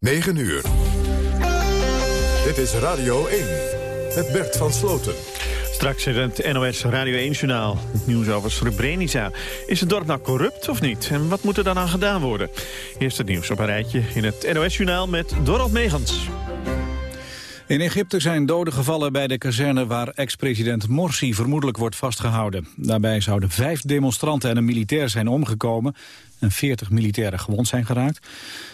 9 uur. Dit is Radio 1 met Bert van Sloten. Straks in het NOS Radio 1-journaal. Het nieuws over Srebrenica. Is het dorp nou corrupt of niet? En wat moet er dan aan gedaan worden? Eerst het nieuws op een rijtje in het NOS-journaal met Dorald Megens. In Egypte zijn doden gevallen bij de kazerne waar ex-president Morsi vermoedelijk wordt vastgehouden. Daarbij zouden vijf demonstranten en een militair zijn omgekomen en veertig militairen gewond zijn geraakt.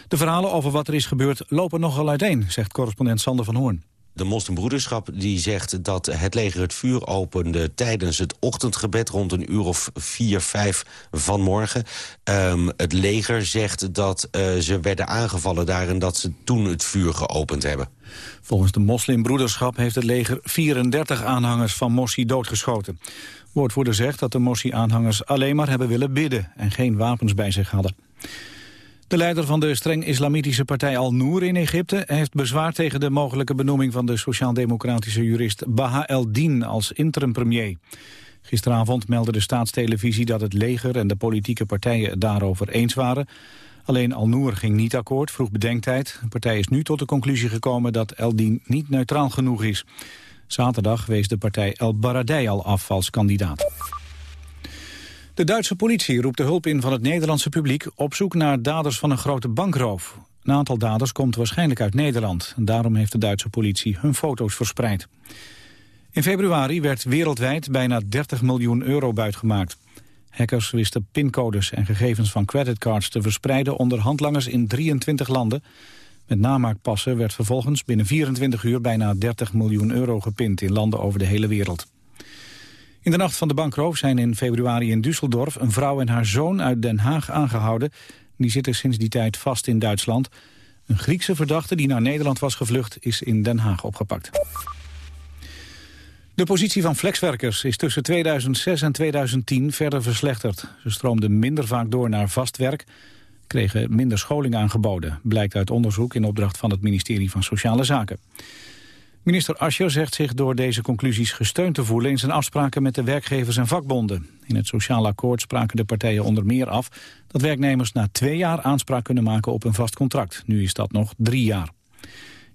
De verhalen over wat er is gebeurd lopen nogal uiteen, zegt correspondent Sander van Hoorn. De moslimbroederschap die zegt dat het leger het vuur opende... tijdens het ochtendgebed rond een uur of vier, vijf vanmorgen. Um, het leger zegt dat uh, ze werden aangevallen daar... en dat ze toen het vuur geopend hebben. Volgens de moslimbroederschap heeft het leger 34 aanhangers van Morsi doodgeschoten. Woordvoerder zegt dat de Morsi-aanhangers alleen maar hebben willen bidden... en geen wapens bij zich hadden. De leider van de streng islamitische partij Al-Noor in Egypte... heeft bezwaar tegen de mogelijke benoeming van de sociaal-democratische jurist Baha el-Din als interim-premier. Gisteravond meldde de staatstelevisie dat het leger en de politieke partijen het daarover eens waren. Alleen Al-Noor ging niet akkoord, vroeg bedenktijd. De partij is nu tot de conclusie gekomen dat el-Din niet neutraal genoeg is. Zaterdag wees de partij El Baradei al af als kandidaat. De Duitse politie roept de hulp in van het Nederlandse publiek... op zoek naar daders van een grote bankroof. Een aantal daders komt waarschijnlijk uit Nederland. Daarom heeft de Duitse politie hun foto's verspreid. In februari werd wereldwijd bijna 30 miljoen euro buitgemaakt. Hackers wisten pincodes en gegevens van creditcards te verspreiden... onder handlangers in 23 landen. Met namaakpassen werd vervolgens binnen 24 uur... bijna 30 miljoen euro gepind in landen over de hele wereld. In de nacht van de bankroof zijn in februari in Düsseldorf... een vrouw en haar zoon uit Den Haag aangehouden. Die zitten sinds die tijd vast in Duitsland. Een Griekse verdachte die naar Nederland was gevlucht... is in Den Haag opgepakt. De positie van flexwerkers is tussen 2006 en 2010 verder verslechterd. Ze stroomden minder vaak door naar vast werk, kregen minder scholing aangeboden... blijkt uit onderzoek in opdracht van het ministerie van Sociale Zaken. Minister Ascher zegt zich door deze conclusies gesteund te voelen... in zijn afspraken met de werkgevers en vakbonden. In het sociaal akkoord spraken de partijen onder meer af... dat werknemers na twee jaar aanspraak kunnen maken op een vast contract. Nu is dat nog drie jaar.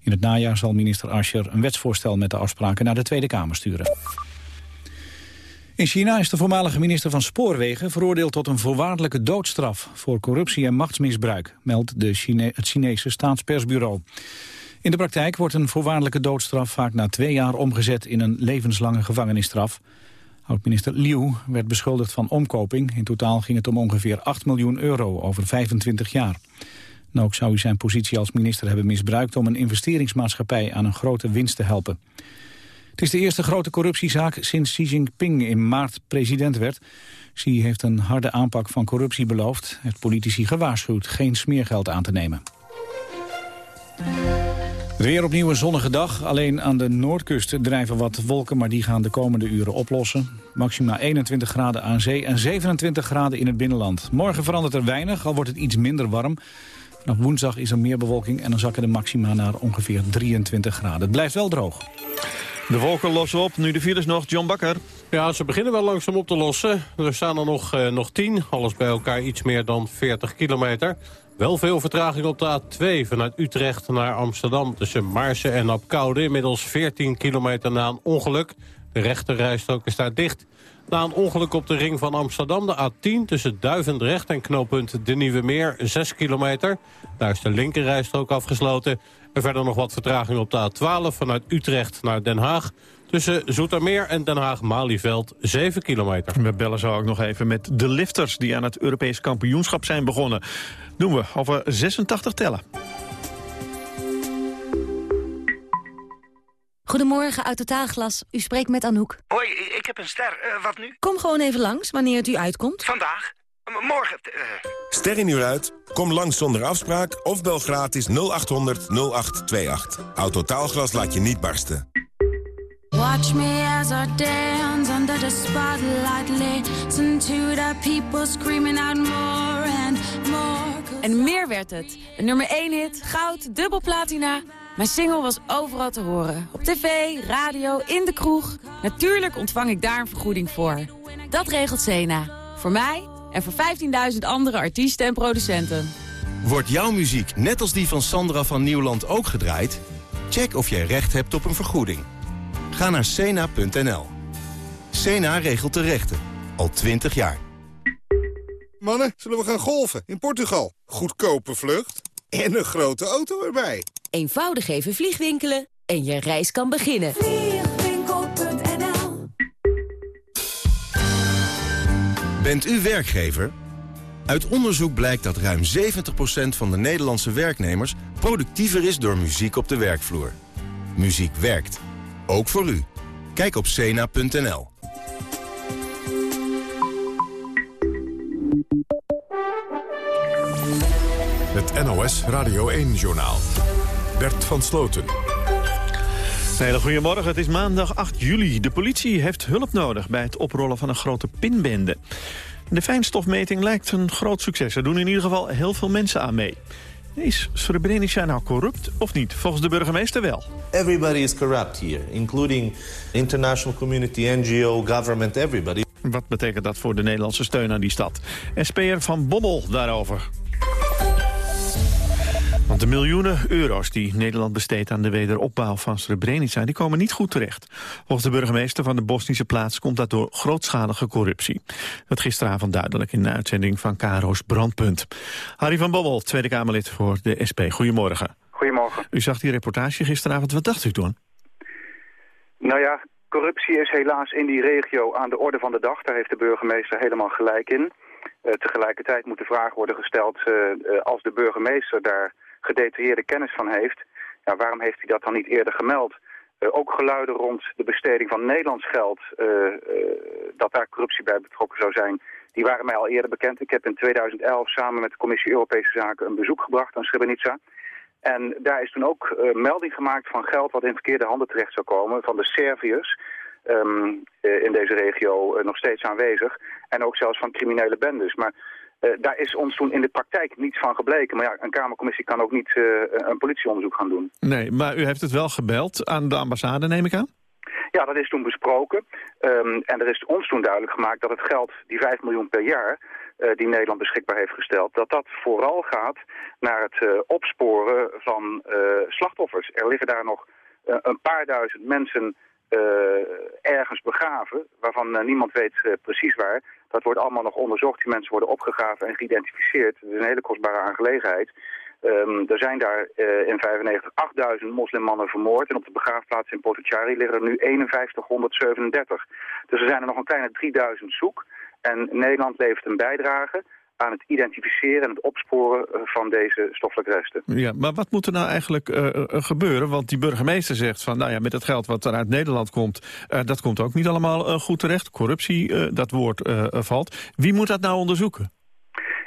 In het najaar zal minister Ascher een wetsvoorstel met de afspraken... naar de Tweede Kamer sturen. In China is de voormalige minister van Spoorwegen veroordeeld tot een voorwaardelijke doodstraf voor corruptie en machtsmisbruik, meldt de het Chinese staatspersbureau. In de praktijk wordt een voorwaardelijke doodstraf vaak na twee jaar omgezet in een levenslange gevangenisstraf. Oud-minister Liu werd beschuldigd van omkoping. In totaal ging het om ongeveer 8 miljoen euro over 25 jaar. En ook zou hij zijn positie als minister hebben misbruikt om een investeringsmaatschappij aan een grote winst te helpen. Het is de eerste grote corruptiezaak sinds Xi Jinping in maart president werd. Xi heeft een harde aanpak van corruptie beloofd. Het politici gewaarschuwd geen smeergeld aan te nemen. Weer opnieuw een zonnige dag. Alleen aan de noordkust drijven wat wolken, maar die gaan de komende uren oplossen. Maxima 21 graden aan zee en 27 graden in het binnenland. Morgen verandert er weinig, al wordt het iets minder warm. Vanaf woensdag is er meer bewolking en dan zakken de maxima naar ongeveer 23 graden. Het blijft wel droog. De wolken lossen op, nu de files nog. John Bakker. Ja, ze beginnen wel langzaam op te lossen. Er staan er nog, uh, nog 10, alles bij elkaar iets meer dan 40 kilometer. Wel veel vertraging op de A2 vanuit Utrecht naar Amsterdam... tussen Maarsen en Apkoude. Inmiddels 14 kilometer na een ongeluk. De rechterrijstrook is daar dicht. Na een ongeluk op de ring van Amsterdam, de A10... tussen Duivendrecht en knooppunt De Nieuwe Meer, 6 kilometer. Daar is de linkerrijstrook afgesloten. En verder nog wat vertraging op de A12 vanuit Utrecht naar Den Haag... Tussen Zoetermeer en Den Haag-Malieveld 7 kilometer. We bellen zo ook nog even met de lifters die aan het Europees kampioenschap zijn begonnen. Doen we over 86 tellen. Goedemorgen, uit Totaalglas. U spreekt met Anouk. Hoi, ik heb een ster. Uh, wat nu? Kom gewoon even langs, wanneer het u uitkomt. Vandaag? M morgen? Uh... Ster in uur uit? Kom langs zonder afspraak of bel gratis 0800 0828. Autotaalglas laat je niet barsten. Watch me as I dance under the spotlight Listen to the people screaming out more and more En meer werd het. Een nummer 1 hit, goud, dubbel platina. Mijn single was overal te horen. Op tv, radio, in de kroeg. Natuurlijk ontvang ik daar een vergoeding voor. Dat regelt Sena. Voor mij en voor 15.000 andere artiesten en producenten. Wordt jouw muziek net als die van Sandra van Nieuwland ook gedraaid? Check of jij recht hebt op een vergoeding. Ga naar cena.nl. Cena regelt de rechten. Al 20 jaar. Mannen, zullen we gaan golfen in Portugal? Goedkope vlucht en een grote auto erbij. Eenvoudig even vliegwinkelen en je reis kan beginnen. Vliegwinkel.nl Bent u werkgever? Uit onderzoek blijkt dat ruim 70% van de Nederlandse werknemers... productiever is door muziek op de werkvloer. Muziek werkt. Ook voor u. Kijk op cena.nl. Het NOS Radio 1-journaal. Bert van Sloten. Een hele goede morgen. Het is maandag 8 juli. De politie heeft hulp nodig bij het oprollen van een grote pinbende. De fijnstofmeting lijkt een groot succes. Er doen in ieder geval heel veel mensen aan mee. Is Srebrenica nou corrupt of niet? Volgens de burgemeester wel. Everybody is corrupt here, including international community, NGO, government, everybody. Wat betekent dat voor de Nederlandse steun aan die stad? SP'er Van Bommel daarover. Want de miljoenen euro's die Nederland besteedt aan de wederopbouw van Srebrenica... die komen niet goed terecht. Volgens de burgemeester van de Bosnische plaats komt dat door grootschalige corruptie. Dat gisteravond duidelijk in de uitzending van Karo's Brandpunt. Harry van Bommel, Tweede Kamerlid voor de SP. Goedemorgen. Goedemorgen. U zag die reportage gisteravond. Wat dacht u toen? Nou ja, corruptie is helaas in die regio aan de orde van de dag. Daar heeft de burgemeester helemaal gelijk in. Uh, tegelijkertijd moet de vraag worden gesteld, uh, uh, als de burgemeester daar gedetailleerde kennis van heeft, ja, waarom heeft hij dat dan niet eerder gemeld? Uh, ook geluiden rond de besteding van Nederlands geld, uh, uh, dat daar corruptie bij betrokken zou zijn, die waren mij al eerder bekend. Ik heb in 2011 samen met de Commissie Europese Zaken een bezoek gebracht aan Srebrenica. En daar is toen ook melding gemaakt van geld wat in verkeerde handen terecht zou komen van de Serviërs. Um, in deze regio nog steeds aanwezig. En ook zelfs van criminele bendes. Maar daar is ons toen in de praktijk niets van gebleken. Maar ja, een Kamercommissie kan ook niet uh, een politieonderzoek gaan doen. Nee, maar u heeft het wel gebeld aan de ambassade, neem ik aan? Ja, dat is toen besproken. Um, en er is ons toen duidelijk gemaakt dat het geld, die 5 miljoen per jaar... Uh, die Nederland beschikbaar heeft gesteld... dat dat vooral gaat naar het opsporen van slachtoffers. Er liggen daar nog een paar duizend mensen ergens begraven... waarvan niemand weet precies waar... Dat wordt allemaal nog onderzocht. Die mensen worden opgegraven en geïdentificeerd. Het is een hele kostbare aangelegenheid. Um, er zijn daar in 95 8000 moslimmannen vermoord. En op de begraafplaats in Potocari liggen er nu 5137. Dus er zijn er nog een kleine 3000 zoek. En Nederland levert een bijdrage aan het identificeren en het opsporen van deze stoffelijke resten. Ja, maar wat moet er nou eigenlijk uh, gebeuren? Want die burgemeester zegt van, nou ja, met het geld wat er uit Nederland komt, uh, dat komt ook niet allemaal uh, goed terecht. Corruptie, dat woord valt. Wie moet dat nou onderzoeken?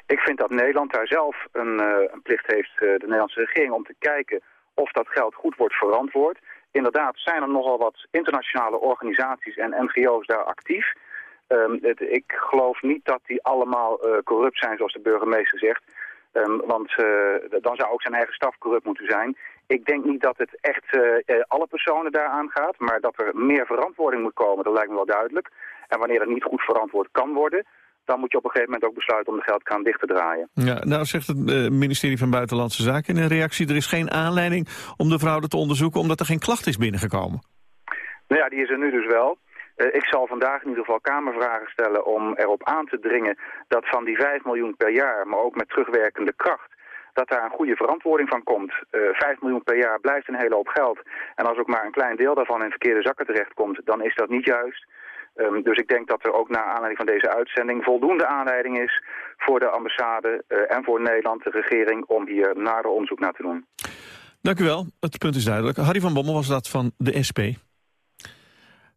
Ik vind dat Nederland daar zelf een, een plicht heeft, de Nederlandse regering, om te kijken of dat geld goed wordt verantwoord. Inderdaad zijn er nogal wat internationale organisaties en NGO's daar actief. Um, het, ik geloof niet dat die allemaal uh, corrupt zijn, zoals de burgemeester zegt. Um, want uh, dan zou ook zijn eigen staf corrupt moeten zijn. Ik denk niet dat het echt uh, alle personen daaraan gaat, maar dat er meer verantwoording moet komen, dat lijkt me wel duidelijk. En wanneer het niet goed verantwoord kan worden, dan moet je op een gegeven moment ook besluiten om de geldkraan dicht te draaien. Ja, nou zegt het uh, ministerie van Buitenlandse Zaken in een reactie... er is geen aanleiding om de fraude te onderzoeken omdat er geen klacht is binnengekomen. Nou ja, die is er nu dus wel. Uh, ik zal vandaag in ieder geval Kamervragen stellen om erop aan te dringen dat van die 5 miljoen per jaar, maar ook met terugwerkende kracht, dat daar een goede verantwoording van komt. Uh, 5 miljoen per jaar blijft een hele hoop geld. En als ook maar een klein deel daarvan in verkeerde zakken terechtkomt, dan is dat niet juist. Um, dus ik denk dat er ook naar aanleiding van deze uitzending voldoende aanleiding is voor de ambassade uh, en voor Nederland, de regering, om hier nader onderzoek naar te doen. Dank u wel. Het punt is duidelijk. Harry van Bommel was dat van de SP.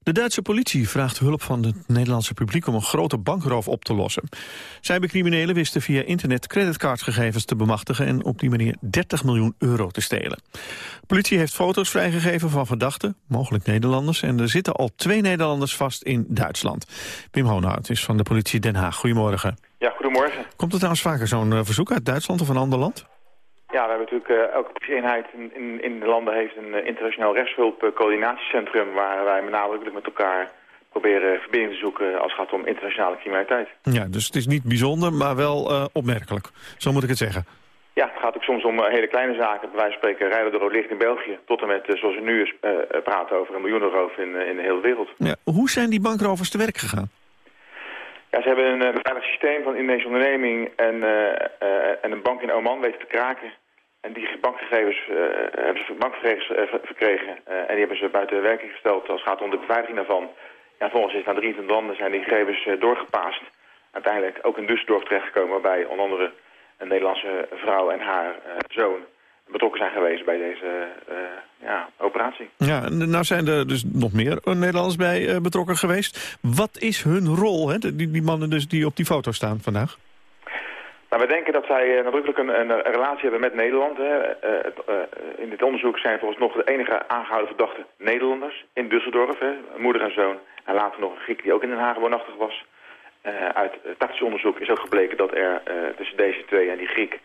De Duitse politie vraagt hulp van het Nederlandse publiek om een grote bankroof op te lossen. Cybercriminelen wisten via internet creditcardgegevens te bemachtigen en op die manier 30 miljoen euro te stelen. De politie heeft foto's vrijgegeven van verdachten, mogelijk Nederlanders, en er zitten al twee Nederlanders vast in Duitsland. Wim Hoonhout is van de politie Den Haag. Goedemorgen. Ja, goedemorgen. Komt er trouwens vaker zo'n uh, verzoek uit Duitsland of een ander land? Ja, we hebben natuurlijk, uh, elke eenheid in, in, in, de landen heeft een uh, internationaal rechtshulp-coördinatiecentrum... waar wij met nadrukkelijk met elkaar proberen verbinding te zoeken als het gaat om internationale criminaliteit. Ja, dus het is niet bijzonder, maar wel uh, opmerkelijk. Zo moet ik het zeggen. Ja, het gaat ook soms om hele kleine zaken. Bij wijze van spreken rijden door licht in België. Tot en met, zoals we nu praten, over een miljoenenroof in, in de hele wereld. Ja, hoe zijn die bankrovers te werk gegaan? Ja, ze hebben een beveiligd systeem van Indonesische onderneming en, en een bank in Oman weten te kraken. En die bankgegevens hebben ze bankgegevens verkregen. En die hebben ze buiten werking gesteld als het gaat om de beveiliging daarvan. Ja, volgens is naar 23 landen zijn die gegevens doorgepaast. Uiteindelijk ook in Düsseldorf terechtgekomen waarbij onder andere een Nederlandse vrouw en haar zoon betrokken zijn geweest bij deze ja, operatie. Ja, nou zijn er dus nog meer Nederlanders bij betrokken geweest. Wat is hun rol, hè? Die, die mannen dus die op die foto staan vandaag? Nou, we denken dat zij nadrukkelijk een, een, relatie hebben met Nederland. Hè. Uh, uh, in dit onderzoek zijn volgens nog de enige aangehouden verdachte Nederlanders in Düsseldorf. Hè. Moeder en zoon. En later nog een Griek die ook in Den Haag woonachtig was. uit tactisch onderzoek is ook gebleken dat er tussen deze twee en die Griek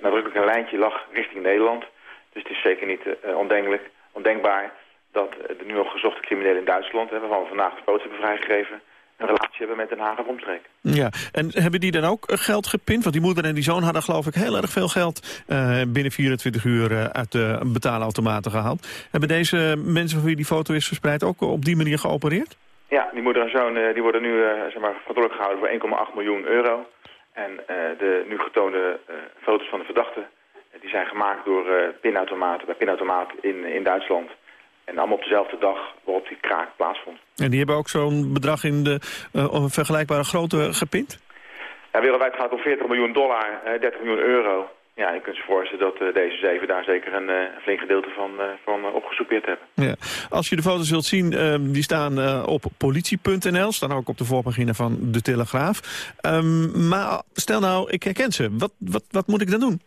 nadrukkelijk een lijntje lag richting Nederland. Dus het is zeker niet ondenkelijk, ondenkbaar dat de nu nog gezochte criminelen in Duitsland, hè, waarvan we vandaag de foto's hebben vrijgegeven, een relatie hebben met Den Haag of omstreek. Ja, en hebben die dan ook geld gepind? Want die moeder en die zoon hadden geloof ik heel erg veel geld... Uh, binnen 24 uur uh, uit de betaalautomaten gehaald. Hebben deze mensen voor wie die foto is verspreid ook op die manier geopereerd? Ja, die moeder en zoon uh, die worden nu zeg maar, verantwoordelijk gehouden voor 1,8 miljoen euro. En de nu getoonde foto's van de verdachten... die zijn gemaakt door pinautomaten, bij pinautomaat in, in Duitsland... En allemaal op dezelfde dag waarop die kraak plaatsvond. En die hebben ook zo'n bedrag in de uh, vergelijkbare grootte gepind? Ja, wereldwijd gaat het om 40 miljoen dollar, uh, 30 miljoen euro. Ja, je kunt je voorstellen dat uh, deze zeven daar zeker een uh, flink gedeelte van, van opgesoupeerd hebben. Ja. Als je de foto's wilt zien, ehm, die staan op politie.nl, staan ook op de voorpagina van De Telegraaf. Um, maar stel nou, ik herken ze. Wat, wat, wat moet ik dan doen?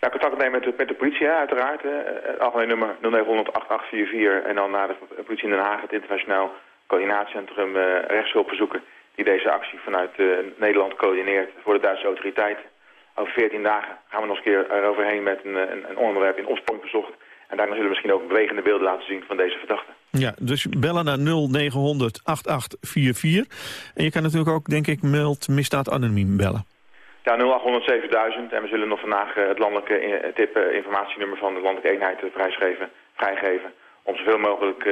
Ja, contact nemen met de, met de politie, uiteraard. Het algemeen nummer 0900 8844 en dan naar de politie in Den Haag, het internationaal coördinatiecentrum uh, rechtshulp verzoeken... die deze actie vanuit uh, Nederland coördineert voor de Duitse autoriteiten. Over 14 dagen gaan we nog eens een keer eroverheen met een, een, een onderwerp in opsporing bezocht. En daarna zullen we misschien ook bewegende beelden laten zien van deze verdachten. Ja, dus bellen naar 0900 8844. En je kan natuurlijk ook, denk ik, meld misdaad anoniem bellen. Ja, 0800 7000. En we zullen nog vandaag uh, het landelijke uh, tip informatienummer van de landelijke eenheid vrijgeven, vrijgeven. Om zoveel mogelijk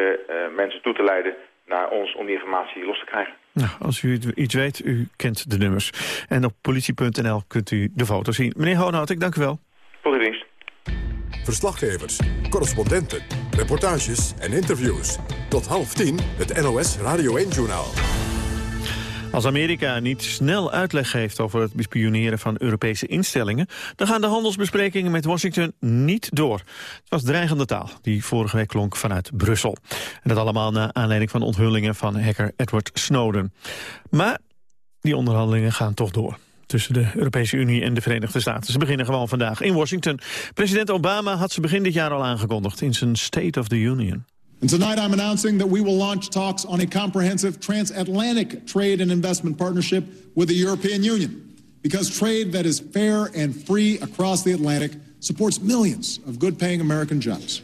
mensen toe te leiden naar ons om die informatie los te krijgen. Nou, als u iets weet, u kent de nummers. En op politie.nl kunt u de foto zien. Meneer Hoonhout, ik dank u wel. Tot dienst. Verslaggevers, correspondenten, reportages en interviews. Tot half tien het NOS Radio 1-journaal. Als Amerika niet snel uitleg geeft over het bespioneren van Europese instellingen... dan gaan de handelsbesprekingen met Washington niet door. Het was dreigende taal die vorige week klonk vanuit Brussel. En dat allemaal na aanleiding van onthullingen van hacker Edward Snowden. Maar die onderhandelingen gaan toch door tussen de Europese Unie en de Verenigde Staten. Ze beginnen gewoon vandaag in Washington. President Obama had ze begin dit jaar al aangekondigd in zijn State of the Union. And tonight I'm announcing that we will launch talks on a comprehensive transatlantic trade and investment partnership with the European Union. Because trade that is fair and free across the Atlantic supports millions of good-paying American jobs.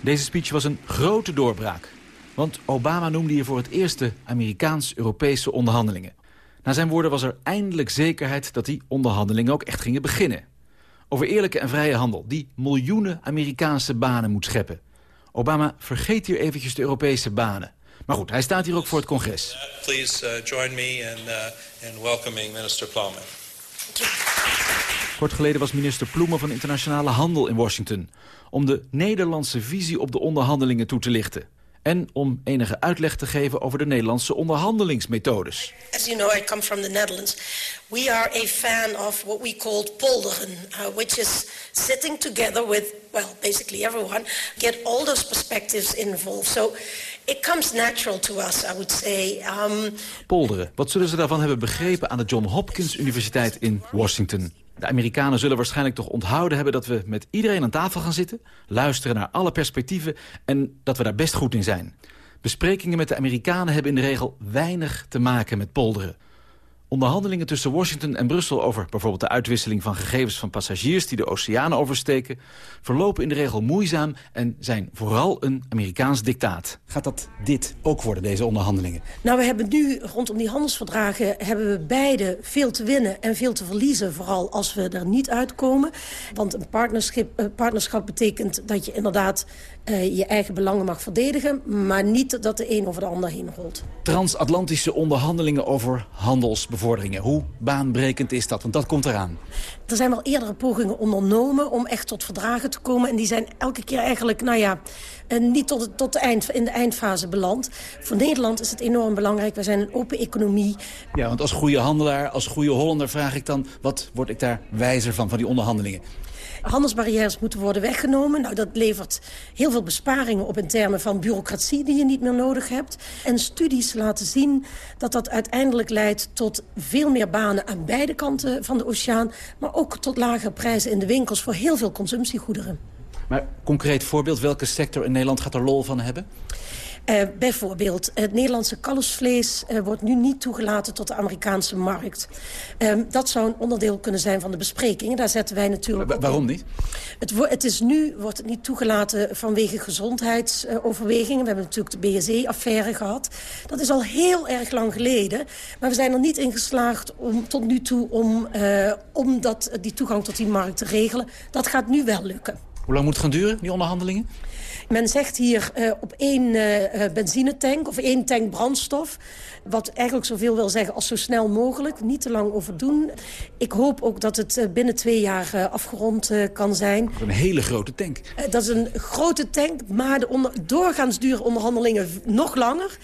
Deze speech was een grote doorbraak. Want Obama noemde hier voor het eerst Amerikaans-Europese onderhandelingen. Na zijn woorden was er eindelijk zekerheid dat die onderhandelingen ook echt gingen beginnen over eerlijke en vrije handel... die miljoenen Amerikaanse banen moet scheppen. Obama vergeet hier eventjes de Europese banen. Maar goed, hij staat hier ook voor het congres. Please uh, join me in, uh, in welcoming minister Ploemen. Kort geleden was minister Ploemen van Internationale Handel in Washington... om de Nederlandse visie op de onderhandelingen toe te lichten en om enige uitleg te geven over de Nederlandse onderhandelingsmethodes. As you know, I come from the Netherlands. We are a fan of what we call polderen, uh, which is sitting together with, well, basically everyone, get all those perspectives involved. So it comes natural to us, I would say. Um... Polderen, wat zullen ze daarvan hebben begrepen aan de John Hopkins Universiteit in Washington? De Amerikanen zullen waarschijnlijk toch onthouden hebben dat we met iedereen aan tafel gaan zitten... luisteren naar alle perspectieven en dat we daar best goed in zijn. Besprekingen met de Amerikanen hebben in de regel weinig te maken met polderen. Onderhandelingen tussen Washington en Brussel over bijvoorbeeld de uitwisseling van gegevens van passagiers die de oceanen oversteken, verlopen in de regel moeizaam en zijn vooral een Amerikaans dictaat. Gaat dat dit ook worden, deze onderhandelingen? Nou, we hebben nu rondom die handelsverdragen hebben we beide veel te winnen en veel te verliezen, vooral als we er niet uitkomen. Want een partnerschap, uh, partnerschap betekent dat je inderdaad uh, je eigen belangen mag verdedigen... maar niet dat de een over de ander heen rolt. Transatlantische onderhandelingen over Hoe baanbrekend is dat? Want dat komt eraan. Er zijn wel eerdere pogingen ondernomen om echt tot verdragen te komen. En die zijn elke keer eigenlijk, nou ja, uh, niet tot, tot de eind, in de eindfase beland. Voor Nederland is het enorm belangrijk. Wij zijn een open economie. Ja, want als goede handelaar, als goede Hollander vraag ik dan... wat word ik daar wijzer van, van die onderhandelingen? Handelsbarrières moeten worden weggenomen. Nou, dat levert heel veel besparingen op in termen van bureaucratie die je niet meer nodig hebt. En studies laten zien dat dat uiteindelijk leidt tot veel meer banen aan beide kanten van de oceaan. Maar ook tot lagere prijzen in de winkels voor heel veel consumptiegoederen. Maar concreet voorbeeld, welke sector in Nederland gaat er lol van hebben? Uh, bijvoorbeeld, het Nederlandse kalfsvlees uh, wordt nu niet toegelaten tot de Amerikaanse markt. Uh, dat zou een onderdeel kunnen zijn van de besprekingen. Daar zetten wij natuurlijk Wa Waarom niet? Het, het, is nu wordt het niet toegelaten vanwege gezondheidsoverwegingen. we hebben natuurlijk de BSE-affaire gehad. Dat is al heel erg lang geleden. Maar we zijn er niet in geslaagd om, tot nu toe om, uh, om dat, die toegang tot die markt te regelen. Dat gaat nu wel lukken. Hoe lang moet het gaan duren, die onderhandelingen? Men zegt hier uh, op één uh, benzinetank of één tank brandstof. Wat eigenlijk zoveel wil zeggen als zo snel mogelijk. Niet te lang over doen. Ik hoop ook dat het binnen twee jaar afgerond kan zijn. Een hele grote tank. dat is een grote tank, maar de doorgaans duren onderhandelingen nog langer.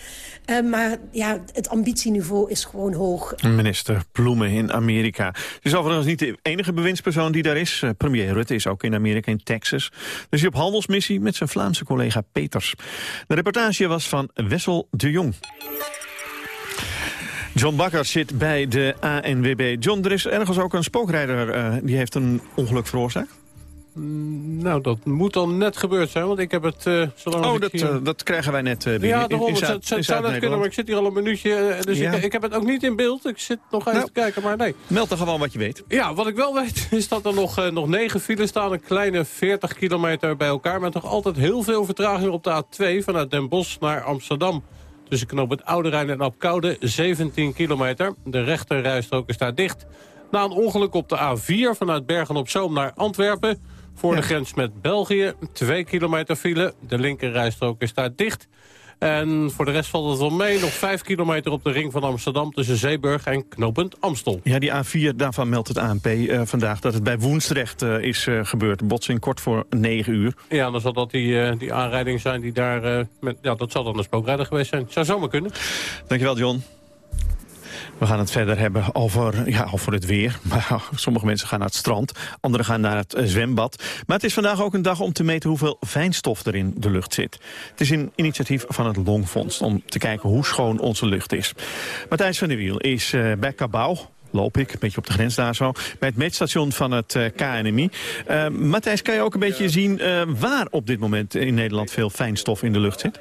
Uh, maar ja, het ambitieniveau is gewoon hoog. Minister Ploemen in Amerika. Het is overigens niet de enige bewindspersoon die daar is. Uh, premier Rutte is ook in Amerika, in Texas. Dus hij op handelsmissie met zijn Vlaamse collega Peters. De reportage was van Wessel de Jong. John Bakker zit bij de ANWB. John, er is ergens ook een spookrijder uh, die heeft een ongeluk veroorzaakt. Nou, dat moet dan net gebeurd zijn, want ik heb het... Uh, zolang oh, dat, hier... uh, dat krijgen wij net uh, binnen. Ja, daarom, het, het, het zou net kunnen, maar ik zit hier al een minuutje, dus ja. ik, ik, heb het ook niet in beeld. Ik zit nog even nou, te kijken, maar nee. Meld dan gewoon wat je weet. Ja, wat ik wel weet is dat er nog, nog negen files staan, een kleine 40 kilometer bij elkaar, maar toch altijd heel veel vertraging op de A2 vanuit Den Bosch naar Amsterdam. Tussen knoop het Oude Rijn en Apkoude, 17 kilometer. De rechterrijstrook is daar dicht. Na een ongeluk op de A4 vanuit Bergen-op-Zoom naar Antwerpen voor ja. de grens met België, twee kilometer file. De linkerrijstrook is daar dicht. En voor de rest valt het wel mee. Nog vijf kilometer op de ring van Amsterdam tussen Zeeburg en knooppunt Amstel. Ja, die A4, daarvan meldt het ANP uh, vandaag dat het bij Woensdrecht uh, is uh, gebeurd. Botsing kort voor negen uur. Ja, dan zal dat die, die aanrijding zijn die daar... met, ja, dat zal dan een spookrijder geweest zijn. Zou zomaar kunnen. Dankjewel, John. We gaan het verder hebben over, ja, over het weer. Maar sommige mensen gaan naar het strand, anderen gaan naar het zwembad. Maar het is vandaag ook een dag om te meten hoeveel fijnstof er in de lucht zit. Het is een initiatief van het Longfonds om te kijken hoe schoon onze lucht is. Matthijs van der Wiel is uh, bij Cabau, loop ik, een beetje op de grens daar zo, bij het meetstation van het uh, KNMI. Uh, Matthijs, kan je ook een beetje zien waar op dit moment in Nederland veel fijnstof in de lucht zit?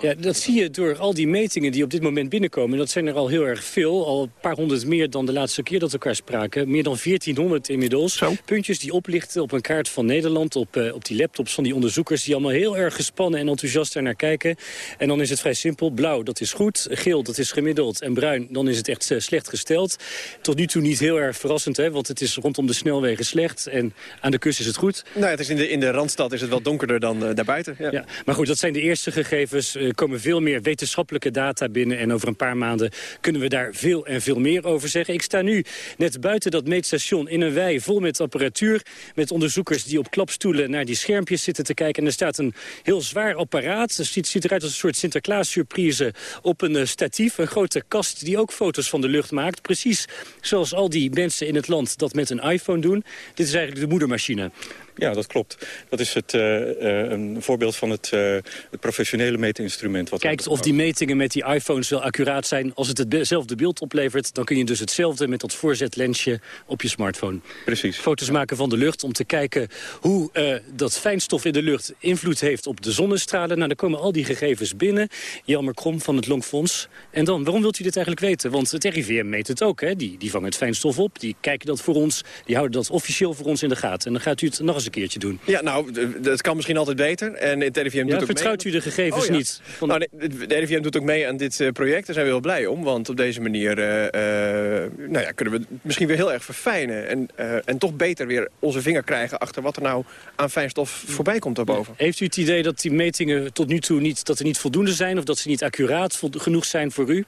Ja, dat zie je door al die metingen die op dit moment binnenkomen. Dat zijn er al heel erg veel. Al een paar honderd meer dan de laatste keer dat we elkaar spraken. Meer dan 1400 inmiddels. Zo. Puntjes die oplichten op een kaart van Nederland. Op, uh, op die laptops van die onderzoekers die allemaal heel erg gespannen en enthousiast naar kijken. En dan is het vrij simpel. Blauw, dat is goed. Geel, dat is gemiddeld. En bruin, dan is het echt uh, slecht gesteld. Tot nu toe niet heel erg verrassend, hè, want het is rondom de snelwegen slecht. En aan de kust is het goed. Nou, het is in, de, in de Randstad is het wel donkerder dan uh, daarbuiten. Ja. ja. maar goed, dat zijn de eerste gegevens er komen veel meer wetenschappelijke data binnen... en over een paar maanden kunnen we daar veel en veel meer over zeggen. Ik sta nu net buiten dat meetstation in een wei vol met apparatuur... met onderzoekers die op klapstoelen naar die schermpjes zitten te kijken. En er staat een heel zwaar apparaat. Het ziet, ziet eruit als een soort Sinterklaas-surprise op een uh, statief. Een grote kast die ook foto's van de lucht maakt. Precies zoals al die mensen in het land dat met een iPhone doen. Dit is eigenlijk de moedermachine. Ja, dat klopt. Dat is het, een voorbeeld van het, het professionele meetinstrument. Wat Kijkt of die metingen met die iPhones wel accuraat zijn. Als het hetzelfde beeld oplevert, dan kun je dus hetzelfde met dat voorzetlensje op je smartphone. Precies. Foto's maken van de lucht om te kijken hoe dat fijnstof in de lucht invloed heeft op de zonnestralen. Nou, dan komen al die gegevens binnen. Jelmer Krom van het Longfonds. En dan, waarom wilt u dit eigenlijk weten? Want het RIVM meet het ook, hè? Die, die vangen het fijnstof op, die kijken dat voor ons... die houden dat officieel voor ons in de gaten. En dan gaat u het nog eens een keertje doen. Ja, nou, dat kan misschien altijd beter. En het RIVM ja, doet ook vertrouwt u de gegevens oh, niet? Van... Nou, de RIVM doet ook mee aan dit uh, project. Daar zijn we heel blij om. Want op deze manier uh, uh, nou ja, kunnen we het misschien weer heel erg verfijnen. En, en toch beter weer onze vinger krijgen achter wat er nou aan fijnstof voorbij komt daarboven. Heeft u het idee dat die metingen tot nu toe niet, dat er niet voldoende zijn... of dat ze niet accuraat genoeg zijn voor u?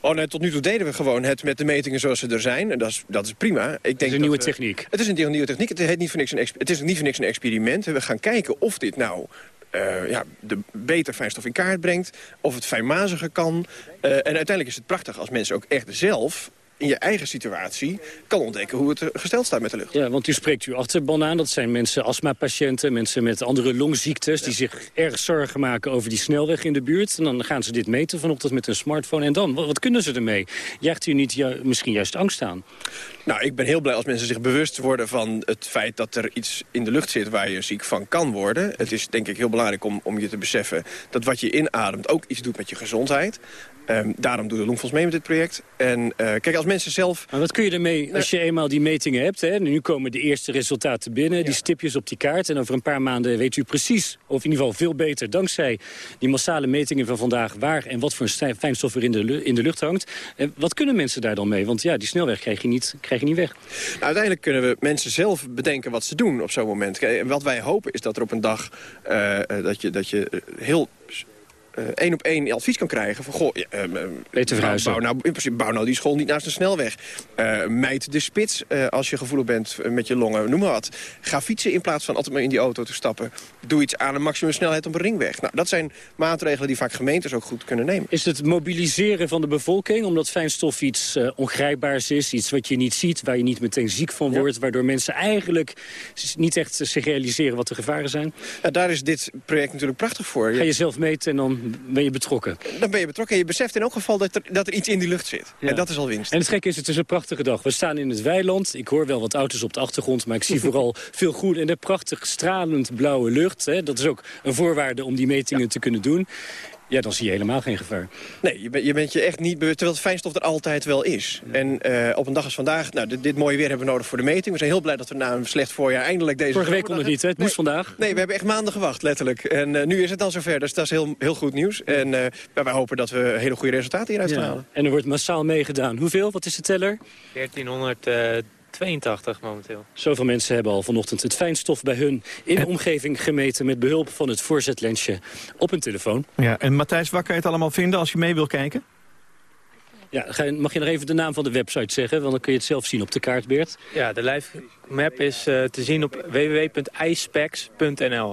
Oh nee, tot nu toe deden we gewoon het met de metingen zoals ze er zijn. En dat is, dat is prima. Ik denk het is een nieuwe techniek. Het is een nieuwe techniek. Het, heet niet voor niks een, het is niet voor niks een experiment. We gaan kijken of dit nou uh, ja, de beter fijnstof in kaart brengt. Of het fijnmaziger kan. Uh, en uiteindelijk is het prachtig als mensen ook echt zelf in je eigen situatie kan ontdekken hoe het gesteld staat met de lucht. Ja, want u spreekt uw achterban aan. Dat zijn mensen, astmapatiënten, mensen met andere longziektes... die zich erg zorgen maken over die snelweg in de buurt. En dan gaan ze dit meten vanochtend met een smartphone. En dan, wat, kunnen ze ermee? Jaagt u niet ju misschien juist angst aan? Nou, ik ben heel blij als mensen zich bewust worden van het feit dat er iets in de lucht zit waar je ziek van kan worden. Het is denk ik heel belangrijk om, om je te beseffen dat wat je inademt ook iets doet met je gezondheid. Um, daarom doet de Longfonds mee met dit project. En uh, kijk, als mensen zelf... Maar wat kun je ermee als je eenmaal die metingen hebt? Hè? Nu komen de eerste resultaten binnen, ja. die stipjes op die kaart. En over een paar maanden weet u precies, of in ieder geval veel beter... dankzij die massale metingen van vandaag... waar en wat voor fijnstof er in de, in de lucht hangt. En wat kunnen mensen daar dan mee? Want ja, die snelweg krijg je niet, krijg je niet weg. Nou, uiteindelijk kunnen we mensen zelf bedenken wat ze doen op zo'n moment. En wat wij hopen is dat er op een dag... Uh, dat, je, dat je heel één op één advies kan krijgen. Van, goh, uh, bouw, bouw, nou, in principe bouw nou die school niet naast een snelweg. Uh, mijt de spits als je gevoelig bent met je longen, noem maar wat. Ga fietsen in plaats van altijd maar in die auto te stappen. Doe iets aan een maximum snelheid op een ringweg. Nou, dat zijn maatregelen die vaak gemeentes ook goed kunnen nemen. Is het mobiliseren van de bevolking, omdat fijnstof iets ongrijpbaars is, iets wat je niet ziet, waar je niet meteen ziek van wordt, ja. waardoor mensen eigenlijk niet echt zich realiseren wat de gevaren zijn? Ja, daar is dit project natuurlijk prachtig voor. Ga je zelf meten en dan ben je betrokken. Dan ben je betrokken en je beseft in elk geval dat er, dat er iets in die lucht zit. Ja. En dat is al winst. En het gekke is, het is een prachtige dag. We staan in het weiland. Ik hoor wel wat auto's op de achtergrond, maar ik zie vooral veel groen en de prachtig stralend blauwe lucht. Hè. Dat is ook een voorwaarde om die metingen ja. te kunnen doen. Ja, dan zie je helemaal geen gevaar. Nee, je, ben, je bent je echt niet bewust, terwijl het fijnstof er altijd wel is. Ja. En uh, op een dag als vandaag, nou, dit, dit, mooie weer hebben we nodig voor de meting. We zijn heel blij dat we na een slecht voorjaar eindelijk deze... Vorige week kon het niet, hè? het nee, moest vandaag. Nee, we hebben echt maanden gewacht, letterlijk. En uh, nu is het dan zover, dus dat is heel, heel goed nieuws. En uh, wij hopen dat we hele goede resultaten hieruit ja. halen. En er wordt massaal meegedaan. Hoeveel? Wat is de teller? 1400... 82 momenteel. Zoveel mensen hebben al vanochtend het fijnstof bij hun in de omgeving gemeten... met behulp van het voorzetlensje op hun telefoon. Ja, en Matthijs, waar kan je het allemaal vinden als je mee wil kijken? Ja, mag je nog even de naam van de website zeggen? Want dan kun je het zelf zien op de kaart, Beert. Ja, de live map is uh, te zien op www.ispecs.nl.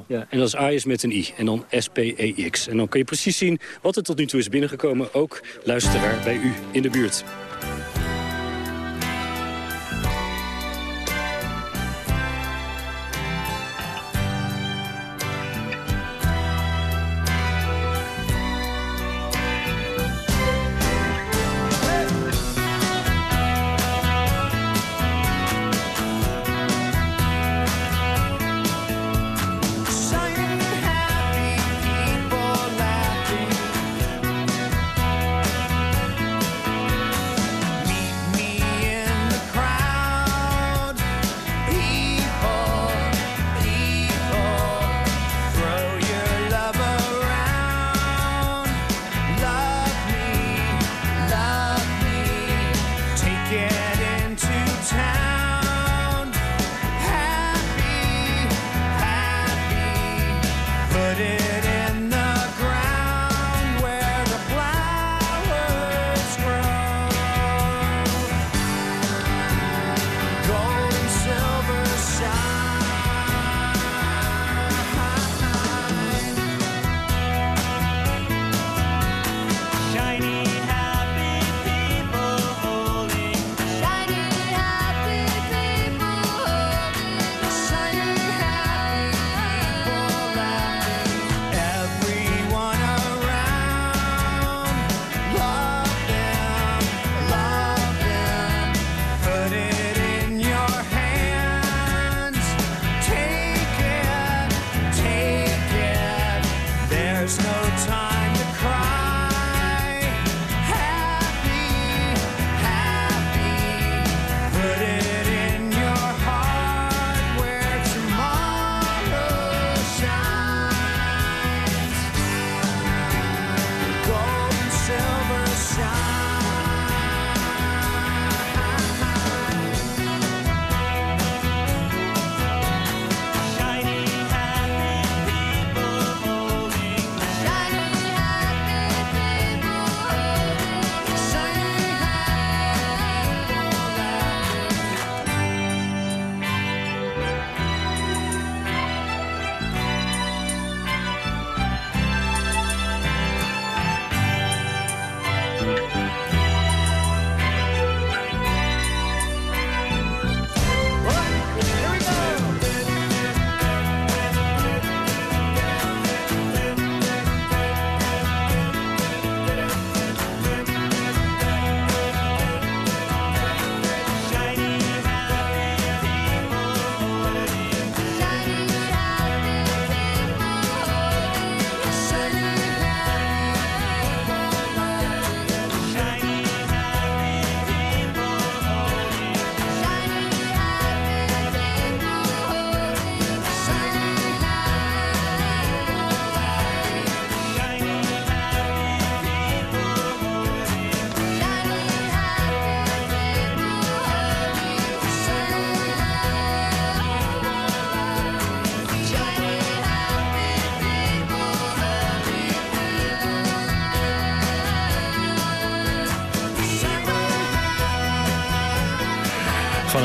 Ja, en dat is I is met een I en dan S-P-E-X. En dan kun je precies zien wat er tot nu toe is binnengekomen. Ook luisteraar bij u in de buurt.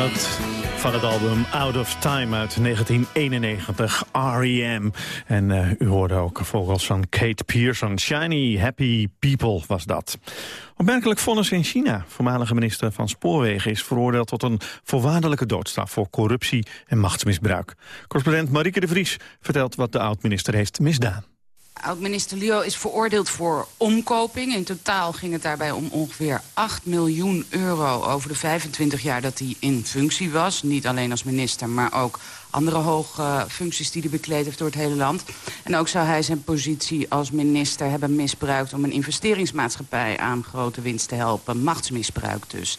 Van het album Out of Time uit 1991, R.E.M. En uh, u hoorde ook vogels van Kate Pearson. Shiny Happy People was dat. Opmerkelijk vonnis in China. Voormalige minister van Spoorwegen is veroordeeld tot een voorwaardelijke doodstraf voor corruptie en machtsmisbruik. Correspondent Marieke de Vries vertelt wat de oud-minister heeft misdaan. Oud-minister Liu is veroordeeld voor omkoping. In totaal ging het daarbij om ongeveer 8 miljoen euro over de 25 jaar dat hij in functie was. Niet alleen als minister, maar ook andere hoge functies die hij bekleed heeft door het hele land. En ook zou hij zijn positie als minister hebben misbruikt... om een investeringsmaatschappij aan grote winst te helpen. Machtsmisbruik dus.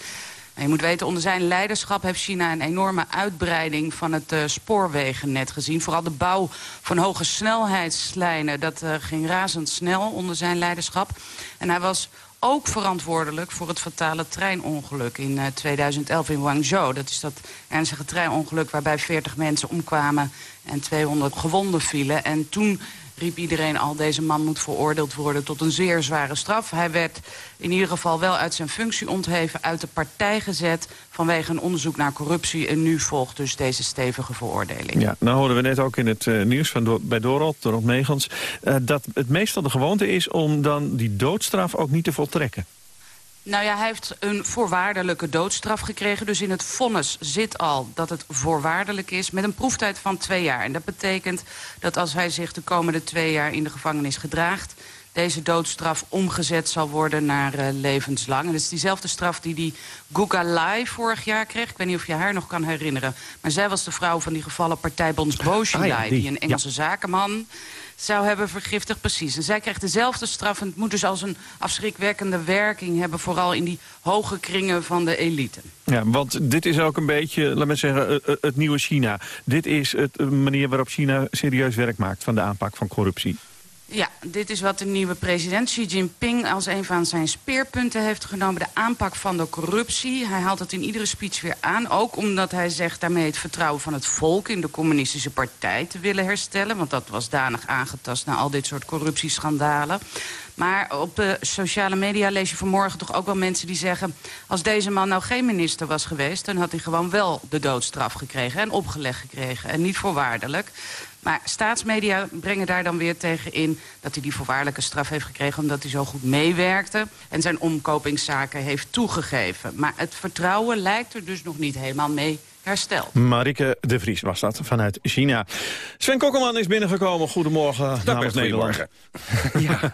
Je moet weten, onder zijn leiderschap heeft China een enorme uitbreiding van het uh, spoorwegennet gezien. Vooral de bouw van hoge snelheidslijnen, dat uh, ging razendsnel onder zijn leiderschap. En hij was ook verantwoordelijk voor het fatale treinongeluk in uh, 2011 in Guangzhou. Dat is dat ernstige treinongeluk waarbij 40 mensen omkwamen en 200 gewonden vielen. En toen riep iedereen al, deze man moet veroordeeld worden tot een zeer zware straf. Hij werd in ieder geval wel uit zijn functie ontheven, uit de partij gezet... vanwege een onderzoek naar corruptie. En nu volgt dus deze stevige veroordeling. Ja, nou hoorden we net ook in het uh, nieuws van bij Dorot, Dorot Megens... Uh, dat het meestal de gewoonte is om dan die doodstraf ook niet te voltrekken. Nou ja, hij heeft een voorwaardelijke doodstraf gekregen. Dus in het vonnis zit al dat het voorwaardelijk is... met een proeftijd van twee jaar. En dat betekent dat als hij zich de komende twee jaar in de gevangenis gedraagt... deze doodstraf omgezet zal worden naar uh, levenslang. En dat is diezelfde straf die die Gugalai vorig jaar kreeg. Ik weet niet of je haar nog kan herinneren. Maar zij was de vrouw van die gevallen partijbonds. Ah ja, die. die. een Engelse ja. zakenman zou hebben vergiftigd. Precies. En zij krijgt dezelfde straf. En het moet dus als een afschrikwekkende werking hebben... vooral in die hoge kringen van de elite. Ja, want dit is ook een beetje, laat me zeggen, het nieuwe China. Dit is het manier waarop China serieus werk maakt... van de aanpak van corruptie. Ja, dit is wat de nieuwe president Xi Jinping als een van zijn speerpunten heeft genomen. De aanpak van de corruptie. Hij haalt het in iedere speech weer aan. Ook omdat hij zegt daarmee het vertrouwen van het volk in de communistische partij te willen herstellen. Want dat was danig aangetast na al dit soort corruptieschandalen. Maar op de sociale media lees je vanmorgen toch ook wel mensen die zeggen... als deze man nou geen minister was geweest... dan had hij gewoon wel de doodstraf gekregen en opgelegd gekregen. En niet voorwaardelijk. Maar staatsmedia brengen daar dan weer tegen in... dat hij die voorwaardelijke straf heeft gekregen omdat hij zo goed meewerkte... en zijn omkopingszaken heeft toegegeven. Maar het vertrouwen lijkt er dus nog niet helemaal mee hersteld. Marike de Vries was dat vanuit China. Sven Kokkelman is binnengekomen. Goedemorgen Dag namens Nederland. Ja.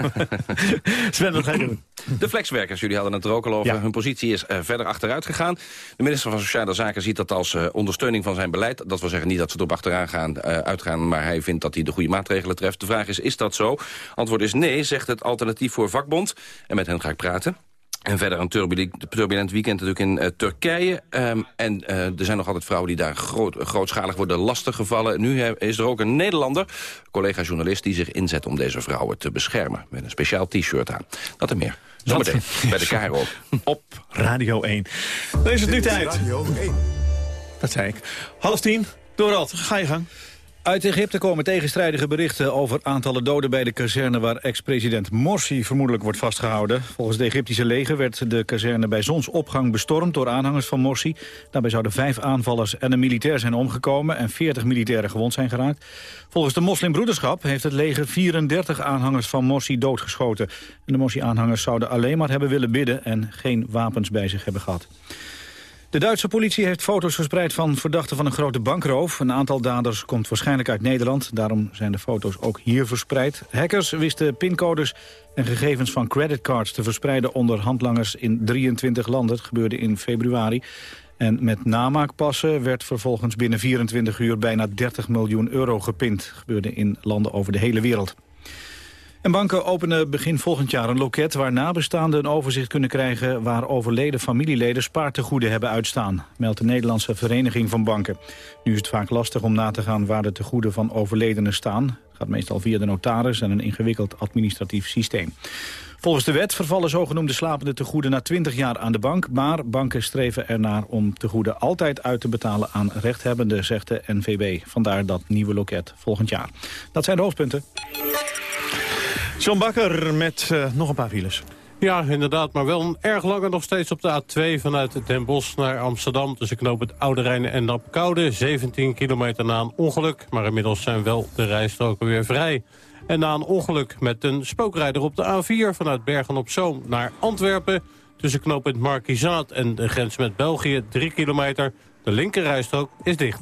Sven, wat ga je doen? De flexwerkers, jullie hadden het er ook al over. Ja. Hun positie is uh, verder achteruit gegaan. De minister van Sociale Zaken ziet dat als uh, ondersteuning van zijn beleid. Dat wil zeggen niet dat ze erop achteraan gaan, uh, uitgaan... maar hij vindt dat hij de goede maatregelen treft. De vraag is, is dat zo? Antwoord is nee, zegt het alternatief voor vakbond. En met hen ga ik praten. En verder een turbulent, weekend natuurlijk in uh, Turkije. Um, en uh, er zijn nog altijd vrouwen die daar groot, grootschalig worden lastiggevallen. Nu is er ook een Nederlander, collega-journalist... die zich inzet om deze vrouwen te beschermen. Met een speciaal t-shirt aan. Dat en meer. Zometeen bij de KRO. Op Radio 1. Dan is het nu tijd. Radio 1. Dat zei ik. Half tien. Dorald, ga je gang. Uit Egypte komen tegenstrijdige berichten over aantallen doden bij de kazerne waar ex-president Morsi vermoedelijk wordt vastgehouden. Volgens het Egyptische leger werd de kazerne bij zonsopgang bestormd door aanhangers van Morsi. Daarbij zouden vijf aanvallers en een militair zijn omgekomen en 40 militairen gewond zijn geraakt. Volgens de moslimbroederschap heeft het leger 34 aanhangers van Morsi doodgeschoten. En de Morsi-aanhangers zouden alleen maar hebben willen bidden en geen wapens bij zich hebben gehad. De Duitse politie heeft foto's verspreid van verdachten van een grote bankroof. Een aantal daders komt waarschijnlijk uit Nederland. Daarom zijn de foto's ook hier verspreid. Hackers wisten pincodes en gegevens van creditcards te verspreiden onder handlangers in 23 landen. Dat gebeurde in februari. En met namaakpassen werd vervolgens binnen 24 uur bijna 30 miljoen euro gepind. Dat gebeurde in landen over de hele wereld. En banken openen begin volgend jaar een loket... waar nabestaanden een overzicht kunnen krijgen... waar overleden familieleden spaartegoeden hebben uitstaan... meldt de Nederlandse Vereniging van Banken. Nu is het vaak lastig om na te gaan waar de tegoeden van overledenen staan. Het gaat meestal via de notaris en een ingewikkeld administratief systeem. Volgens de wet vervallen zogenoemde slapende tegoeden na 20 jaar aan de bank. Maar banken streven ernaar om tegoeden altijd uit te betalen aan rechthebbenden, zegt de NVB. Vandaar dat nieuwe loket volgend jaar. Dat zijn de hoofdpunten. John Bakker met uh, nog een paar files. Ja, inderdaad, maar wel een erg lange nog steeds op de A2 vanuit Den Bosch naar Amsterdam. Tussen knoop het Oude Rijn en Napkoude. 17 kilometer na een ongeluk, maar inmiddels zijn wel de rijstroken weer vrij. En na een ongeluk met een spookrijder op de A4 vanuit Bergen-op-Zoom naar Antwerpen... tussen knoop het Markizaat en de grens met België 3 kilometer. De linkerrijstrook is dicht.